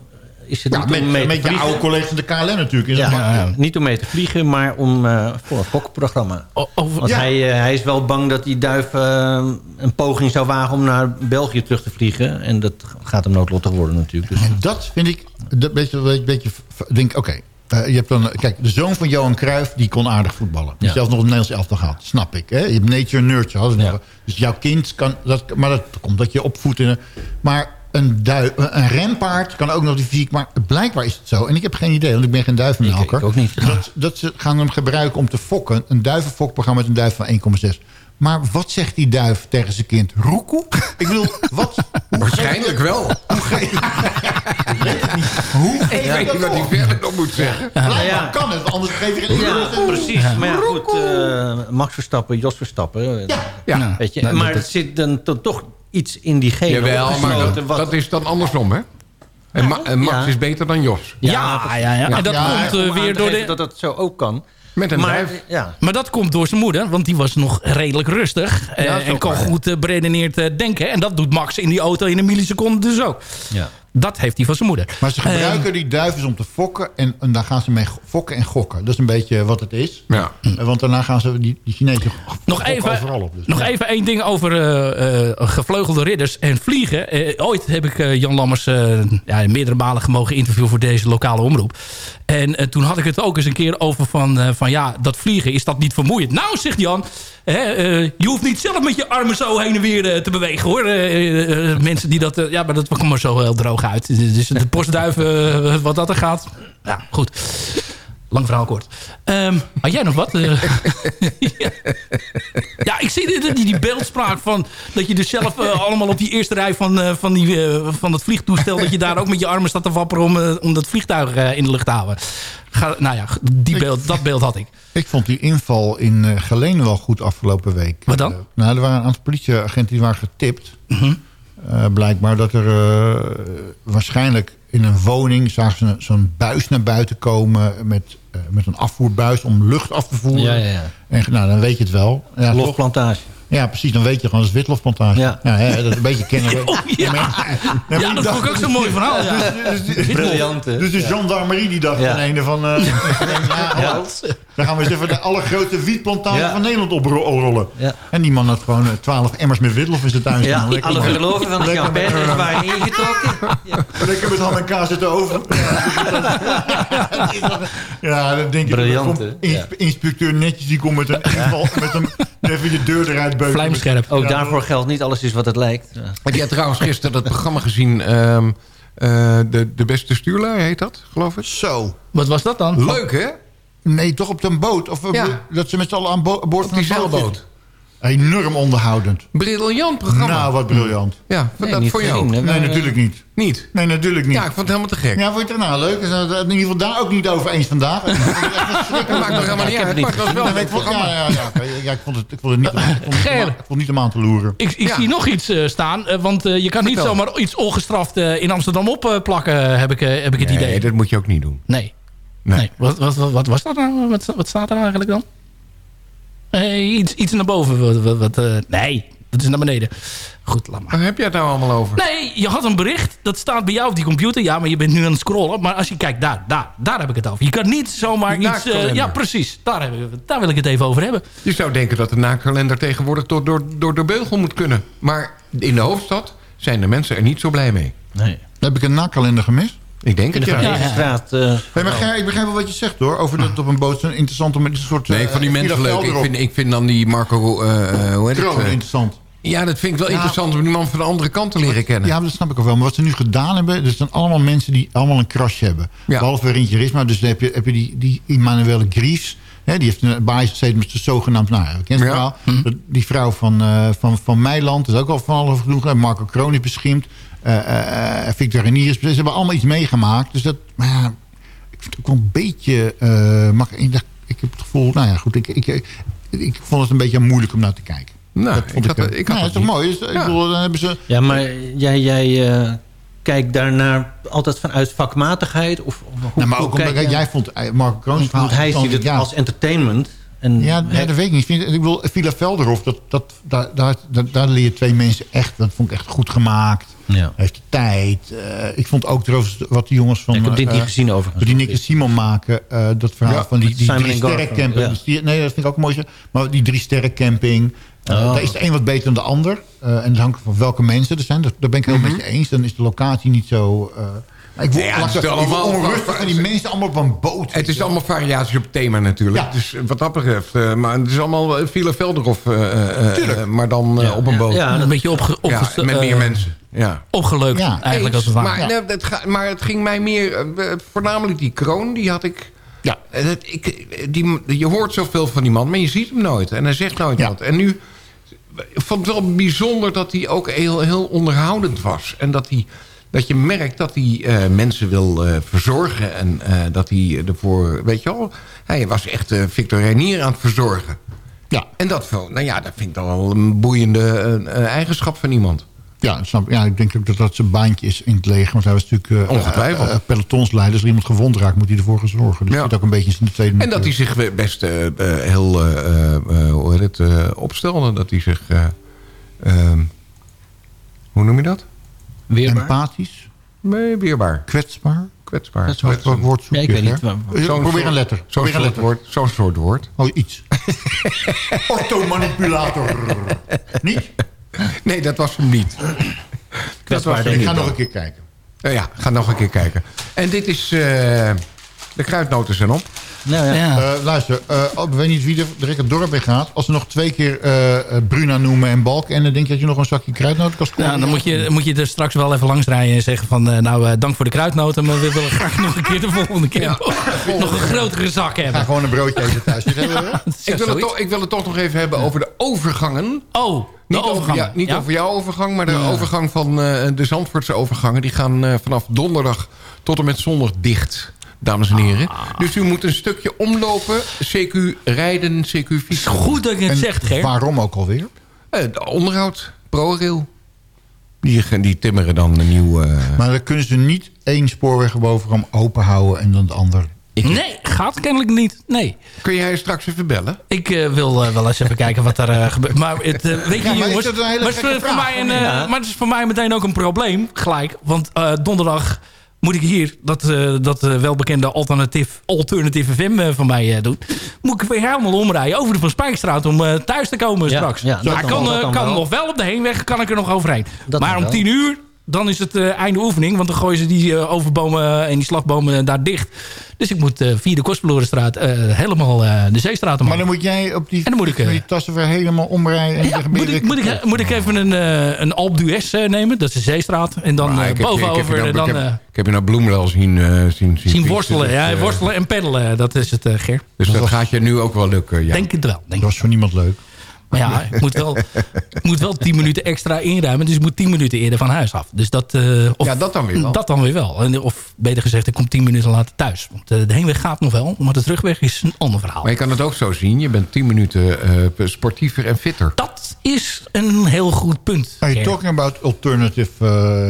is het Ja, niet met, om mee met te je oude collega's de KLM natuurlijk. Is Ja, Niet om mee te vliegen, maar om, eh, voor een fokprogramma. O- over- Want Ja. hij, eh, hij is wel bang dat die duif eh, een poging zou wagen om naar België terug te vliegen. En dat gaat hem noodlottig worden natuurlijk. Dus. En dat vind ik, dat beetje, een beetje, denk oké. je hebt dan, kijk, de zoon van Johan Cruijff, die kon aardig voetballen. Die Ja. zelfs nog een Nederlands elftal gehad, snap ik. Hè? Je hebt nature nurture. Ja. Dus jouw kind kan, dat, maar dat komt dat je opvoedt. In een, maar een, duif, een renpaard kan ook nog die fysiek, maar blijkbaar is het zo. En ik heb geen idee, want ik ben geen duivenmelker. Ik- ik ook niet. Dat, dat ze gaan hem gebruiken om te fokken. Een duivenfokprogramma met een duif van 1,6. Maar wat zegt die duif tegen zijn kind? Roekoe? Ik bedoel, wat? Waarschijnlijk wel. Hoe Ik geef je weet niet wat hij op? verder nog moet zeggen. Blijkbaar Ja. kan het, anders geef je geen Ja, precies. Maar ja, goed, eh, Max Verstappen, Jos Verstappen. eh, Ja. Weet je, Nou, maar er zit dan to- toch iets in die genen Jawel, maar dat, wat- dat is dan andersom, hè? En, Ma- en Max Ja. is beter dan Jos. Ja, ja, ja. En dat Ja, komt eh, weer door de... Dat dat zo ook kan. Met een maar, duif. Ja, Maar dat komt door zijn moeder, want die was nog redelijk rustig. eh, en kan goed eh, beredeneerd denken. En dat doet Max in die auto in een milliseconde dus ook. ja. Dat heeft hij van zijn moeder. Maar ze gebruiken die duiven om te fokken. En, en daar gaan ze mee fokken en gokken. Dat is een beetje wat het is. Ja. Eh, Want daarna gaan ze die, die Chinezen Nog even, overal op. Dus. nog even één ding over eh, eh, gevleugelde ridders en vliegen. Eh, ooit heb ik eh, Jan Lammers eh, ja, meerdere malen mogen interviewen voor deze lokale omroep. En toen had ik het ook eens een keer over van, eh, van ja, dat vliegen, is dat niet vermoeiend? Nou, zegt Jan, eh, je hoeft niet zelf met je armen zo heen en weer eh, te bewegen hoor. Eh, mensen die dat, ja, maar dat kwam maar zo heel droog uit. Dus de postduiven, wat dat er gaat. Ja, goed. Lang verhaal kort. Ehm had jij nog wat? Ja, ik zie die, die, die beeldspraak van... dat je dus zelf eh, allemaal op die eerste rij van, eh, van, die, eh, van dat vliegtoestel... dat je daar ook met je armen staat te wapperen om, om dat vliegtuig in de lucht te houden. Ga, nou ja, die beeld, dat beeld had ik. Ik vond die inval in Geleen wel goed afgelopen week. Wat dan? Nou, er waren een aantal politieagenten die waren getipt. Mhm. Eh, blijkbaar dat er eh, waarschijnlijk in een woning... zagen ze zo'n buis naar buiten komen... Met, eh, met een afvoerbuis om lucht af te voeren. Ja, ja, ja. En nou, dan weet je het wel. Ja? Lofplantage. Ja, precies. Dan weet je gewoon, dat is witlofplantage. Ja. hè, dat is een beetje kennen. we. Oh, ja. dat vond ik ook zo'n mooi verhaal. Ja. Briljant, hè? Dus de gendarmerie die dacht Ja. van een van... eh, ja. Dan gaan we eens even de allergrootste wietplantage van Nederland oprollen. Ja. En die man had gewoon eh, 12 emmers met witlof in zijn tuin Ja. Lekker, alle man. verloven van de champagne waren ingetrokken. Ja. Lekker met ham en kaas zitten over. Ja, dan denk je... Briljant. Inspecteur netjes, die komt met een inval... met een, even je deur eruit beuken. Vlijmscherp. Ook Ja, daarvoor geldt niet alles is wat het lijkt. Heb jij trouwens gisteren dat programma gezien... ehm, eh, de, de beste stuurlui heet dat, geloof ik? Zo. Wat was dat dan? Leuk, hè? Nee, toch op een boot? Of Ja. dat ze met z'n allen aan bo- boord Op van boot zeilboot. zitten? Enorm onderhoudend. Briljant programma. Nou, wat briljant. ja, Nee, dat voor jou. Nee, natuurlijk niet. Niet? Nee, natuurlijk niet. Ja, ik vond het helemaal te gek. Ja, vond je het nou leuk? In ieder geval daar ook niet over eens vandaag. Dat maakt nog helemaal niet uit. Maar het was wel Ja, een ik vond, programma. ja, ja, ja, ja, ik vond het, ik vond het niet, ik vond niet om aan te loeren. Ik, ik Ja. zie nog iets eh, staan. eh, want eh, je kan niet zomaar iets ongestraft in Amsterdam opplakken, heb ik, heb ik het Nee, idee. dat moet je ook niet doen. Nee. Nee. nee. Wat, wat, wat, wat was dat nou? Wat, wat staat er eigenlijk dan? Eh, iets, iets naar boven. Wat, wat, wat, eh, nee, dat is naar beneden. Goed, laat maar. Waar heb jij het nou allemaal over? Nee, je had een bericht. Dat staat bij jou op die computer. Ja, maar je bent nu aan het scrollen. Maar als je kijkt, daar, daar, daar heb ik het over. Je kan niet zomaar Die iets... eh, naaktkalender. ja, precies. Daar, heb ik, daar wil ik het even over hebben. Je zou denken dat de nakalender tegenwoordig door, door, door de beugel moet kunnen. Maar in de hoofdstad zijn de mensen er niet zo blij mee. Nee. Heb ik een nakalender gemist? Ik denk In het, de ja. Eh, Nee, maar Ger, ik begrijp wel wat je zegt hoor. Over dat op een boot. Zo'n interessant om met een soort... Nee, ik vond die eh, mensen leuk. Ik vind, ik vind dan die Marco... eh, eh, hoe heet? Kroon interessant. ja, dat vind ik wel Ja. interessant om die man van de andere kant te leren kennen. Ja, dat snap ik ook wel. Maar wat ze nu gedaan hebben... dat zijn allemaal mensen die allemaal een crash hebben. Ja. Behalve Rintje Risma. Dus dan heb je, heb je die, die Immanuelle Gries. Hè, die heeft een met zijn zogenaamd... Nou, ja, verhaal. Dat- Die vrouw van, eh van, van Meiland. is ook al van alles genoeg. Marco Kroon is beschimpt. Eh eh, eh, Victor Renier is Ze hebben allemaal iets meegemaakt. Dus dat... Maar ja, ik vind het ook wel een beetje... eh makkelijk. ik, dacht- ik heb het gevoel... Nou ja, goed. Ik, ik, ik, ik vond het een beetje moeilijk om naar te kijken. Nou, Dat vond ik had, ik had nou, dat dat is toch mooi? Dus, ik Ja. bedoel, dan hebben ze... Ja, maar jij, jij eh, kijkt daarnaar altijd vanuit vakmatigheid? Of, of hoe, Nou, maar hoe ook omdat kijk jij? jij vond Marco Kroons verhaal... Want hij ziet het als entertainment. En Ja, ja, dat weet ik niet. Ik, ik bedoel, Villa Velderhof, dat, dat, daar, daar, daar, daar leer je twee mensen echt... Dat vond ik echt goed gemaakt. Ja. Hij heeft de tijd. Eh, ik vond ook trouwens wat die jongens van... ik heb dit eh, niet gezien overigens. Die Nick en Simon maken, eh, dat verhaal Ja, van die, die drie en sterren camping. ja. Dus die- nee, dat vind ik ook mooi. Maar die drie sterren camping, eh, Oh. daar is de een wat beter dan de ander. Eh, en dat hangt van welke mensen er zijn. Dat, daar ben ik heel met je eens. Dan is de locatie niet zo... eh, ik word, Nee, ja, laat het is allemaal- onrustig van die mensen allemaal op een boot. Het is allemaal variaties op thema natuurlijk. Ja. Dus wat dat betreft. eh, maar het is allemaal uh, Villa Velderhof. eh, eh, Tuurlijk. eh, maar dan eh, op een boot. Ja, een beetje opge, met eh, meer mensen. Ja. opgeleukt Ja. eigenlijk als het ware. maar, nee, het ga- maar het ging mij meer... eh, voornamelijk die kroon, die had ik... Ja. eh, dat- ik die, je hoort zoveel van die man, maar je ziet hem nooit. En hij zegt nooit Ja. wat. En nu... Ik vond het wel bijzonder dat hij ook heel, heel onderhoudend was. En dat, hij, dat je merkt dat hij eh, mensen wil eh, verzorgen. En eh, dat hij ervoor... Weet je wel, hij was echt Victor Reinier aan het verzorgen. Ja. En dat, nou ja, dat vind ik dan wel een boeiende eigenschap van iemand. Ja, dat snap, ik. ja, ik denk ook dat dat zijn baantje is in het leger. Want hij was natuurlijk Ongetwijfeld. pelotonsleider. Als er iemand gewond raakt, moet hij ervoor gaan zorgen. Dus Ja. zit ook een beetje in zijn tweede En dat hij zich best heel hoe heet het, opstelde. Dat hij zich... hoe noem je dat? Weerbaar? Empathisch, Nee, weerbaar. kwetsbaar. Kwetsbaar. Dat is Wat woord zoek Ja, ik weet niet waar- Probeer een letter. Zo'n Probeer een soort letter. woord. Zo'n soort woord. Oh, iets. Orthomanipulator. niet? Nee, dat was hem niet. Kwetsbaar, Ik ga nog een keer kijken. Ja, ga nog een keer kijken. En dit is... eh, de kruidnoten zijn op. Nou ja. Ja. Eh, luister, eh, oh, ik weet niet wie er direct het dorp in gaat. Als ze nog twee keer eh, eh, Bruna noemen en Balk... en dan denk je dat je nog een zakje kruidnoten kan scoren. Ja, dan moet je, moet je er straks wel even langs rijden en zeggen van... eh, nou, eh, dank voor de kruidnoten, maar we willen graag nog een keer de volgende keer... nog een grotere zak Ga hebben. gewoon een broodje eten thuis. Ik wil, het toch, ik wil het toch nog even hebben over de overgangen. Oh, de Niet, over, overgang. jou- niet Ja? over jouw overgang, maar de overgang van eh, de Zandvoortse overgangen. Die gaan eh, vanaf donderdag tot en met zondag dicht, dames en heren. Ah. Dus u moet een stukje omlopen. CQ rijden, CQ fietsen. Goed dat je het En zegt, Ger. waarom ook alweer? Eh, de onderhoud, ProRail. Die, gaan- die timmeren dan een nieuw... eh, Maar dan kunnen ze niet één spoorweg bovenaan open houden en dan de ander. Nee, gaat kennelijk niet. Nee. kun jij straks even bellen? Ik eh, wil eh, wel eens even kijken wat er eh, gebeurt. Maar het, weet Ja, jongens, maar maar het is voor mij meteen ook een probleem, gelijk. Want eh, donderdag moet ik hier dat, eh, dat eh, welbekende alternatief, alternatieve FM eh, van mij doen. Moet ik weer helemaal omrijden over de Van Spijkstraat om thuis te komen Ja, straks. ja, dat kan kan, wel, dat kan kan wel. nog wel op de heenweg, kan ik er nog overheen. Dat maar om tien uur dan is het eh, einde oefening. Want dan gooien ze die eh, overbomen en die slagbomen daar dicht. Dus ik moet eh, via de Kostverlorenstraat eh, helemaal eh, de Zeestraat omhoog. Maar dan moet jij op die, En dan moet ik, die tassen weer helemaal omrijden. En Ja, zeggen, moet, ik, moet, ik, kapot? moet ik even een, eh een Alp eh, nemen? Dat is de Zeestraat. En dan eh, ik heb je- ik heb je bovenover nou- dan ik, heb, eh, ik heb je naar Bloemendaal zien, eh, zien, zien, zien worstelen. dus, Ja, worstelen en peddelen. Dat is het, eh Ger. Dus dat gaat je nu ook wel lukken, ja. Denk het wel. Denk Dat was voor niemand leuk. Maar ja, ik moet wel, ik moet wel 10 minuten extra inruimen. Dus ik moet 10 minuten eerder van huis af. Dus dat, eh, of, Ja, dat dan weer wel. Dat dan weer wel. En, of beter gezegd, ik kom 10 minuten later thuis. Want eh, de heenweg gaat nog wel. Maar de terugweg is een ander verhaal. Maar je kan het ook zo zien. Je bent 10 minuten eh, sportiever en fitter. Dat is een heel goed punt. Are you talking about alternative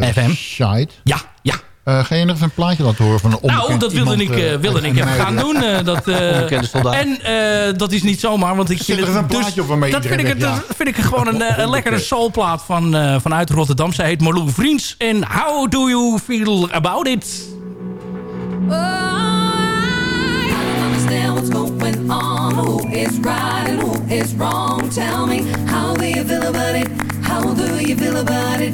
uh, FM? site? Ja, ja. Eh, ga je nog even een plaatje laten horen van een Nou, onbekend dat wilde ik, iemand, eh, eh, wilde ik even gaan doen. eh, dat, eh, en eh, dat is niet zomaar, want ik vind er het... een plaatje op waarmee dat vind ik, weet, dat vind ik gewoon een, een lekkere soulplaat van, eh, vanuit Rotterdam. Zij heet Marlou Vriends. En How Do You Feel About It? I don't understand what's going on. Who is right and who is wrong? Tell me, how do you feel about it? How do you feel about it?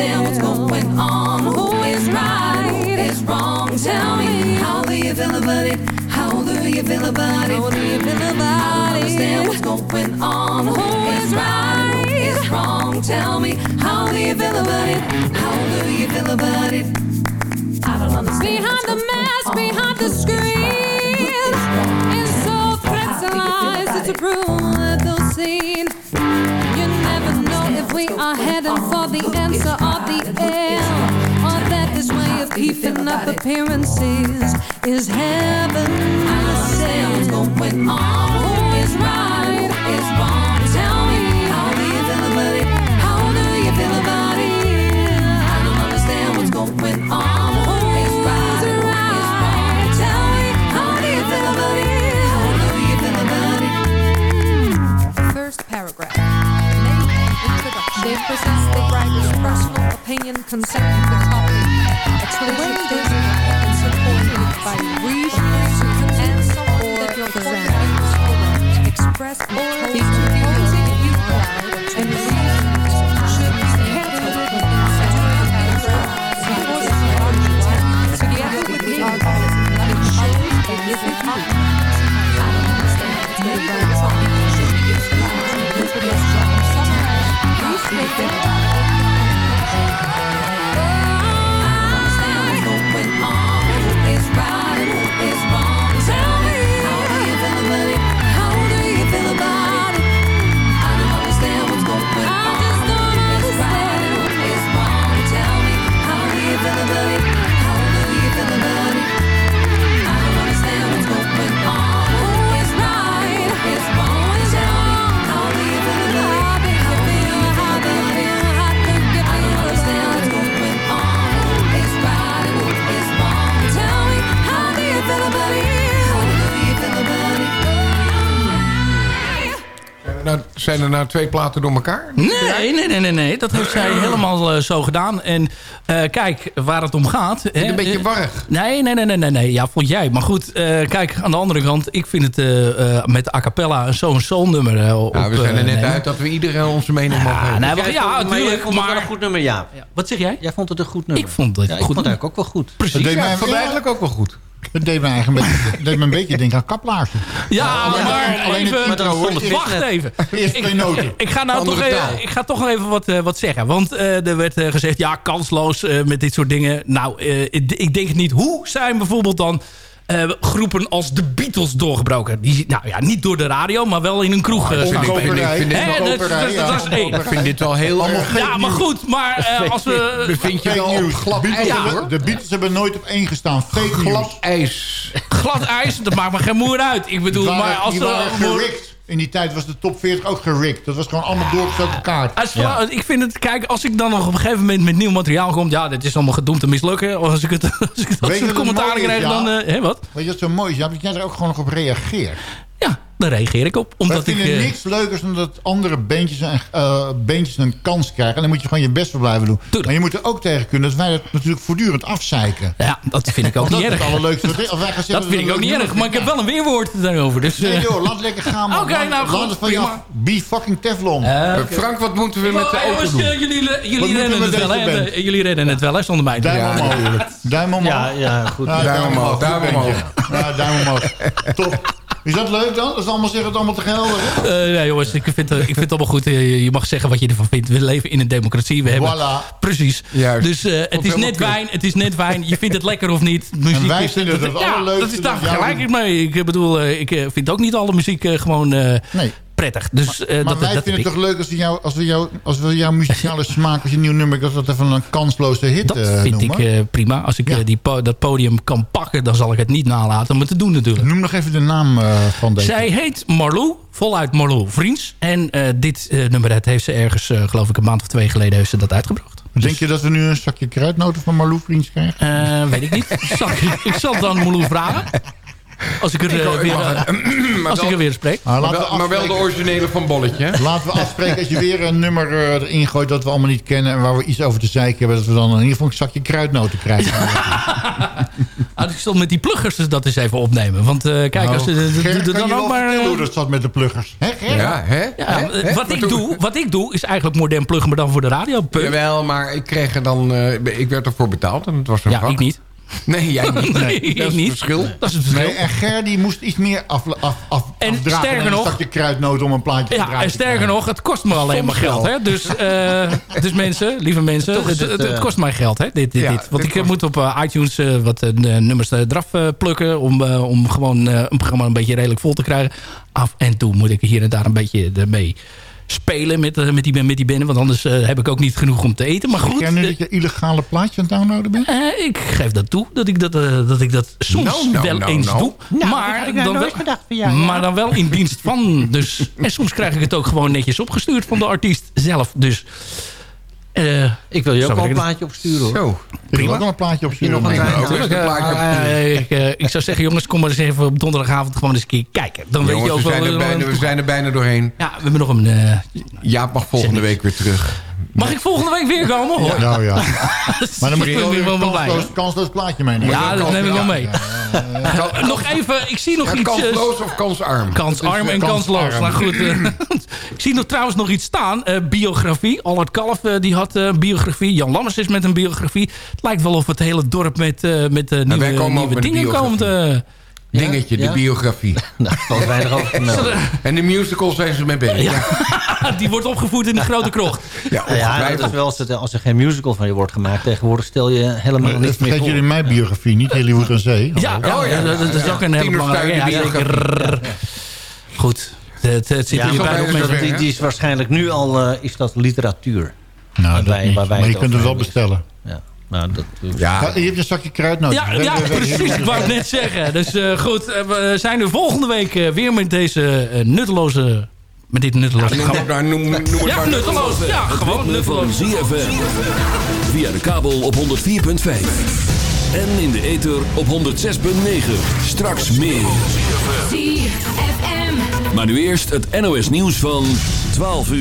Understand what's going on. Who is right? Who is wrong? Tell me, how do you feel about it? How do you feel about it? How do you feel about I don't understand what's going on. Who is right? Who is wrong? Tell me, how do you feel about it? How do you feel about it? I don't understand. Behind the mask, behind the screen, and so threats and lies it's a prove we are heading for the answer or the end, or that this way of keeping up appearances is heaven. I what's going on. They presents the writer's personal opinion concerning the topic. Exclusive thinking and supported by reasons and someone that your thought is correct. Express zijn er nou twee platen door elkaar? Nee, nee, nee, nee, nee. Dat heeft zij helemaal eh, zo gedaan. En eh, kijk, waar het om gaat... hè, een beetje eh, warrig. Nee, nee, nee, nee, nee, nee. Ja, vond jij. Maar goed, eh, kijk, aan de andere kant... Ik vind het eh, eh, met a cappella zo'n zo'n nummer eh, op... Nou, we zijn er net uit dat we iedereen onze mening mogen Ja, hebben. nee, maar, ja, maar natuurlijk. wel Maar, een goed nummer, ja. wat zeg jij? Jij vond het een goed nummer. Ik vond het ja, ik goed vond het eigenlijk ook wel goed. Precies. Dat deed Ja, mij, ik vond het eigenlijk ook wel goed. Dat deed mij eigenlijk een beetje, deed me een beetje denken aan kaplaarzen. Ja, maar alleen het even... hoor. Zonder Wacht even. Eerst twee noten. Ik ga, nou toch even, ik ga toch nog even wat, eh, wat zeggen. Want eh, er werd eh, gezegd, ja, kansloos eh, met dit soort dingen. Nou, eh, ik, ik denk het niet. Hoe zijn bijvoorbeeld dan eh, groepen als de Beatles doorgebroken? Die, nou ja, niet door de radio, maar wel in een kroeg. eh, vind staan ik- spelen. vind ik- vind Hè, dat- ja. Ik vind dit wel heel erg... Ja, maar goed. Maar eh, als we... Bevind je wel glad ijs, de Beatles hebben nooit op één gestaan. Fake Glad news. ijs. Glad ijs, dat maakt me geen moer uit. Ik bedoel, Die maar als die er... waren gerikt. In die tijd was de top 40 ook gerikt. Dat was gewoon allemaal doorgestoken kaart. Als Ik vind het, kijk, als ik dan nog op een gegeven moment met nieuw materiaal kom... ja, dit is allemaal gedoemd te mislukken. Als ik, het, als ik dat soort is, krijg, ja? dan... eh, hè, wat? Weet je wat zo mooi is? Ja, dat jij er ook gewoon nog op reageert. Ja, daar reageer ik op. Wij Omdat ik, vinden eh, niks leukers dan dat andere bandjes, een, eh, bandjes een kans krijgen. En dan moet je gewoon je best voor blijven doen. Maar je moet er ook tegen kunnen dat wij het natuurlijk voortdurend afzeiken. Ja, dat vind ik ook niet dat erg. is het allerleukste. wat er is. Als wij gaan dat vind ik ook niet erg, maar ik heb wel een weerwoord daarover. Dus, Nee eh, joh, laat lekker gaan. Oké, Laat- nou goed, van af. Be fucking Teflon. Frank, wat moeten we met de Oh, auto jongens, doen? jullie, jullie we redden het wel, hè? Jullie redden het wel, hè, zonder mij. Duim Ja, omhoog. ja. Duim omhoog. Ja, ja, goed. Ja, Duim omhoog, duim omhoog. Duim omhoog. Top. Is dat leuk dan? Dat is allemaal zeggen het allemaal te gelden. hè? Eh, nee, jongens, ik vind, het- ik vind het allemaal goed. Eh, Je mag zeggen wat je ervan vindt. We leven in een democratie. We hebben, Voilà. Precies. Juist. Dus eh, het is net kut. wijn. Het is net wijn. Je vindt het lekker of niet. Muziek wij is, vinden het het ja, allerleukste Dat is daar dat gelijk ik mee. Ik bedoel, eh, ik vind ook niet alle muziek eh, gewoon eh, Nee. Prettig. Dus eh, Maar dat, wij dat vinden het ik. toch leuk als we, jou, als we, jou, als we jouw muzikale smaak, als je een nieuw nummer, dat dat even een kansloze hit Dat eh, vind noemen. ik eh, prima. Als ik Ja. eh, die po- dat podium kan pakken, dan zal ik het niet nalaten om het te doen natuurlijk. Noem nog even de naam eh, van deze. Zij heet Marlou, voluit Marlou Vriends. En eh, dit eh, nummer het heeft ze ergens, eh, geloof ik, een maand of twee geleden heeft ze dat uitgebracht. Denk je dat we nu een zakje kruidnoten van Marlou Vriends krijgen? Eh, weet ik niet. Ik, zal dan Marlou vragen. Als ik er, eh, weer, eh, Maar als ik er weer spreek. Maar wel, we maar wel de originele van Bolletje. hè? laten we afspreken als je weer een nummer eh, erin gooit dat we allemaal niet kennen... en waar we iets over te zeiken hebben... dat we dan in ieder geval een zakje kruidnoten krijgen. Ah, ik zal met die pluggers dat eens even opnemen. Want eh, kijk, als ze Nou, doe kan dan ook maar... hoe dat zat met de pluggers? Hè? Ja, hè? ja, wat, ik doe, wat ik doe is eigenlijk modern pluggen, maar dan voor de radio. Punt. Jawel, maar ik kreeg er dan... eh, ik werd ervoor betaald en het was een Ja, vak. ik niet. Nee, jij niet. Nee, dat is niet. het verschil. Dat is het verschil. Nee, en Ger die moest iets meer af, af, af, En afdragen sterker een nog- kruidnoten om een plaatje te Ja, draaien. en sterker nog, het kost me alleen maar geld. Hè? Dus, eh, dus mensen, lieve mensen, het, het, het, het eh, kost mij geld. Hè? Dit, dit, Ja, dit. Want dit ik eh, kost- moet op iTunes eh, wat eh, nummers eraf plukken... om, eh, om gewoon eh, een programma een beetje redelijk vol te krijgen. Af en toe moet ik hier en daar een beetje ermee spelen met, eh, met, die, met die binnen. Want anders eh, heb ik ook niet genoeg om te eten. Maar goed, nu eh, dat je illegale plaatjes aan het downloaden bent? ik geef dat toe, dat ik dat, dat, ik dat soms wel eens nou. doe. maar, dan wel, maar dan wel in dienst van. Dus, en soms krijg ik het ook gewoon netjes opgestuurd van de artiest zelf. Dus, eh, Ik wil je ook wel een plaatje opsturen hoor. Zo. Ik wil ook wel een plaatje op nog een plaatje op. ik, eh, ik zou zeggen, jongens, kom maar eens even op donderdagavond gewoon eens een keer kijken. Dan weet je ook we wel... zijn, er bijna, we zijn er bijna doorheen. Ja, we hebben nog een... eh, Jaap mag volgende week weer terug. Mag ik volgende week weer komen? Hoor. Nou ja. Maar dan moet ik je wel weer een wel bij. kansloos, kansloos plaatje meenemen. Ja, dat neem ik wel mee. Eh, nog even, ik zie nog Ja, iets... eh, kansloos of kansarm? Kansarm en kansarm. kansloos. Nou goed, eh, ik zie nog trouwens nog iets staan. Eh, biografie. Allard Kalf eh, die had eh, een biografie. Jan Lammers is met een biografie. Het lijkt wel of het hele dorp met, eh, met eh, nieuwe, nieuwe dingen komt. Dingetje, Ja? de biografie. Nou, valt weinig over te melden. En de musical zijn ze mee bezig. Ja, die wordt opgevoerd in de grote krocht. ja, ja, dat is wel als, het, als er geen musical van je wordt gemaakt. Tegenwoordig stel je helemaal niks meer vergeet voor. jullie mijn biografie, niet Hollywood aan Zee. Ja, ja, Oh, ja, dat, dat is ja. ook een hele belangrijke. Goed. Het, het zit Ja, bij op die, die is waarschijnlijk nu al eh, is dat literatuur. Nou, dat wij- niet. waar wij maar je het kunt het wel bestellen. Ja, nou, dat, Ja, Ja, je hebt een zakje kruidnoten. Ja, ja precies. Ik wou het net zeggen. Dus eh, goed, eh, we zijn er volgende week eh, weer met deze nutteloze... Met dit nutteloze noem maar, noem, noem het Ja, maar nutteloos. Ja, gewoon nutteloos. ZFM. Via de kabel op 104.5. En in de ether op 106.9. Straks meer. ZFM. Maar nu eerst het NOS nieuws van 12 uur.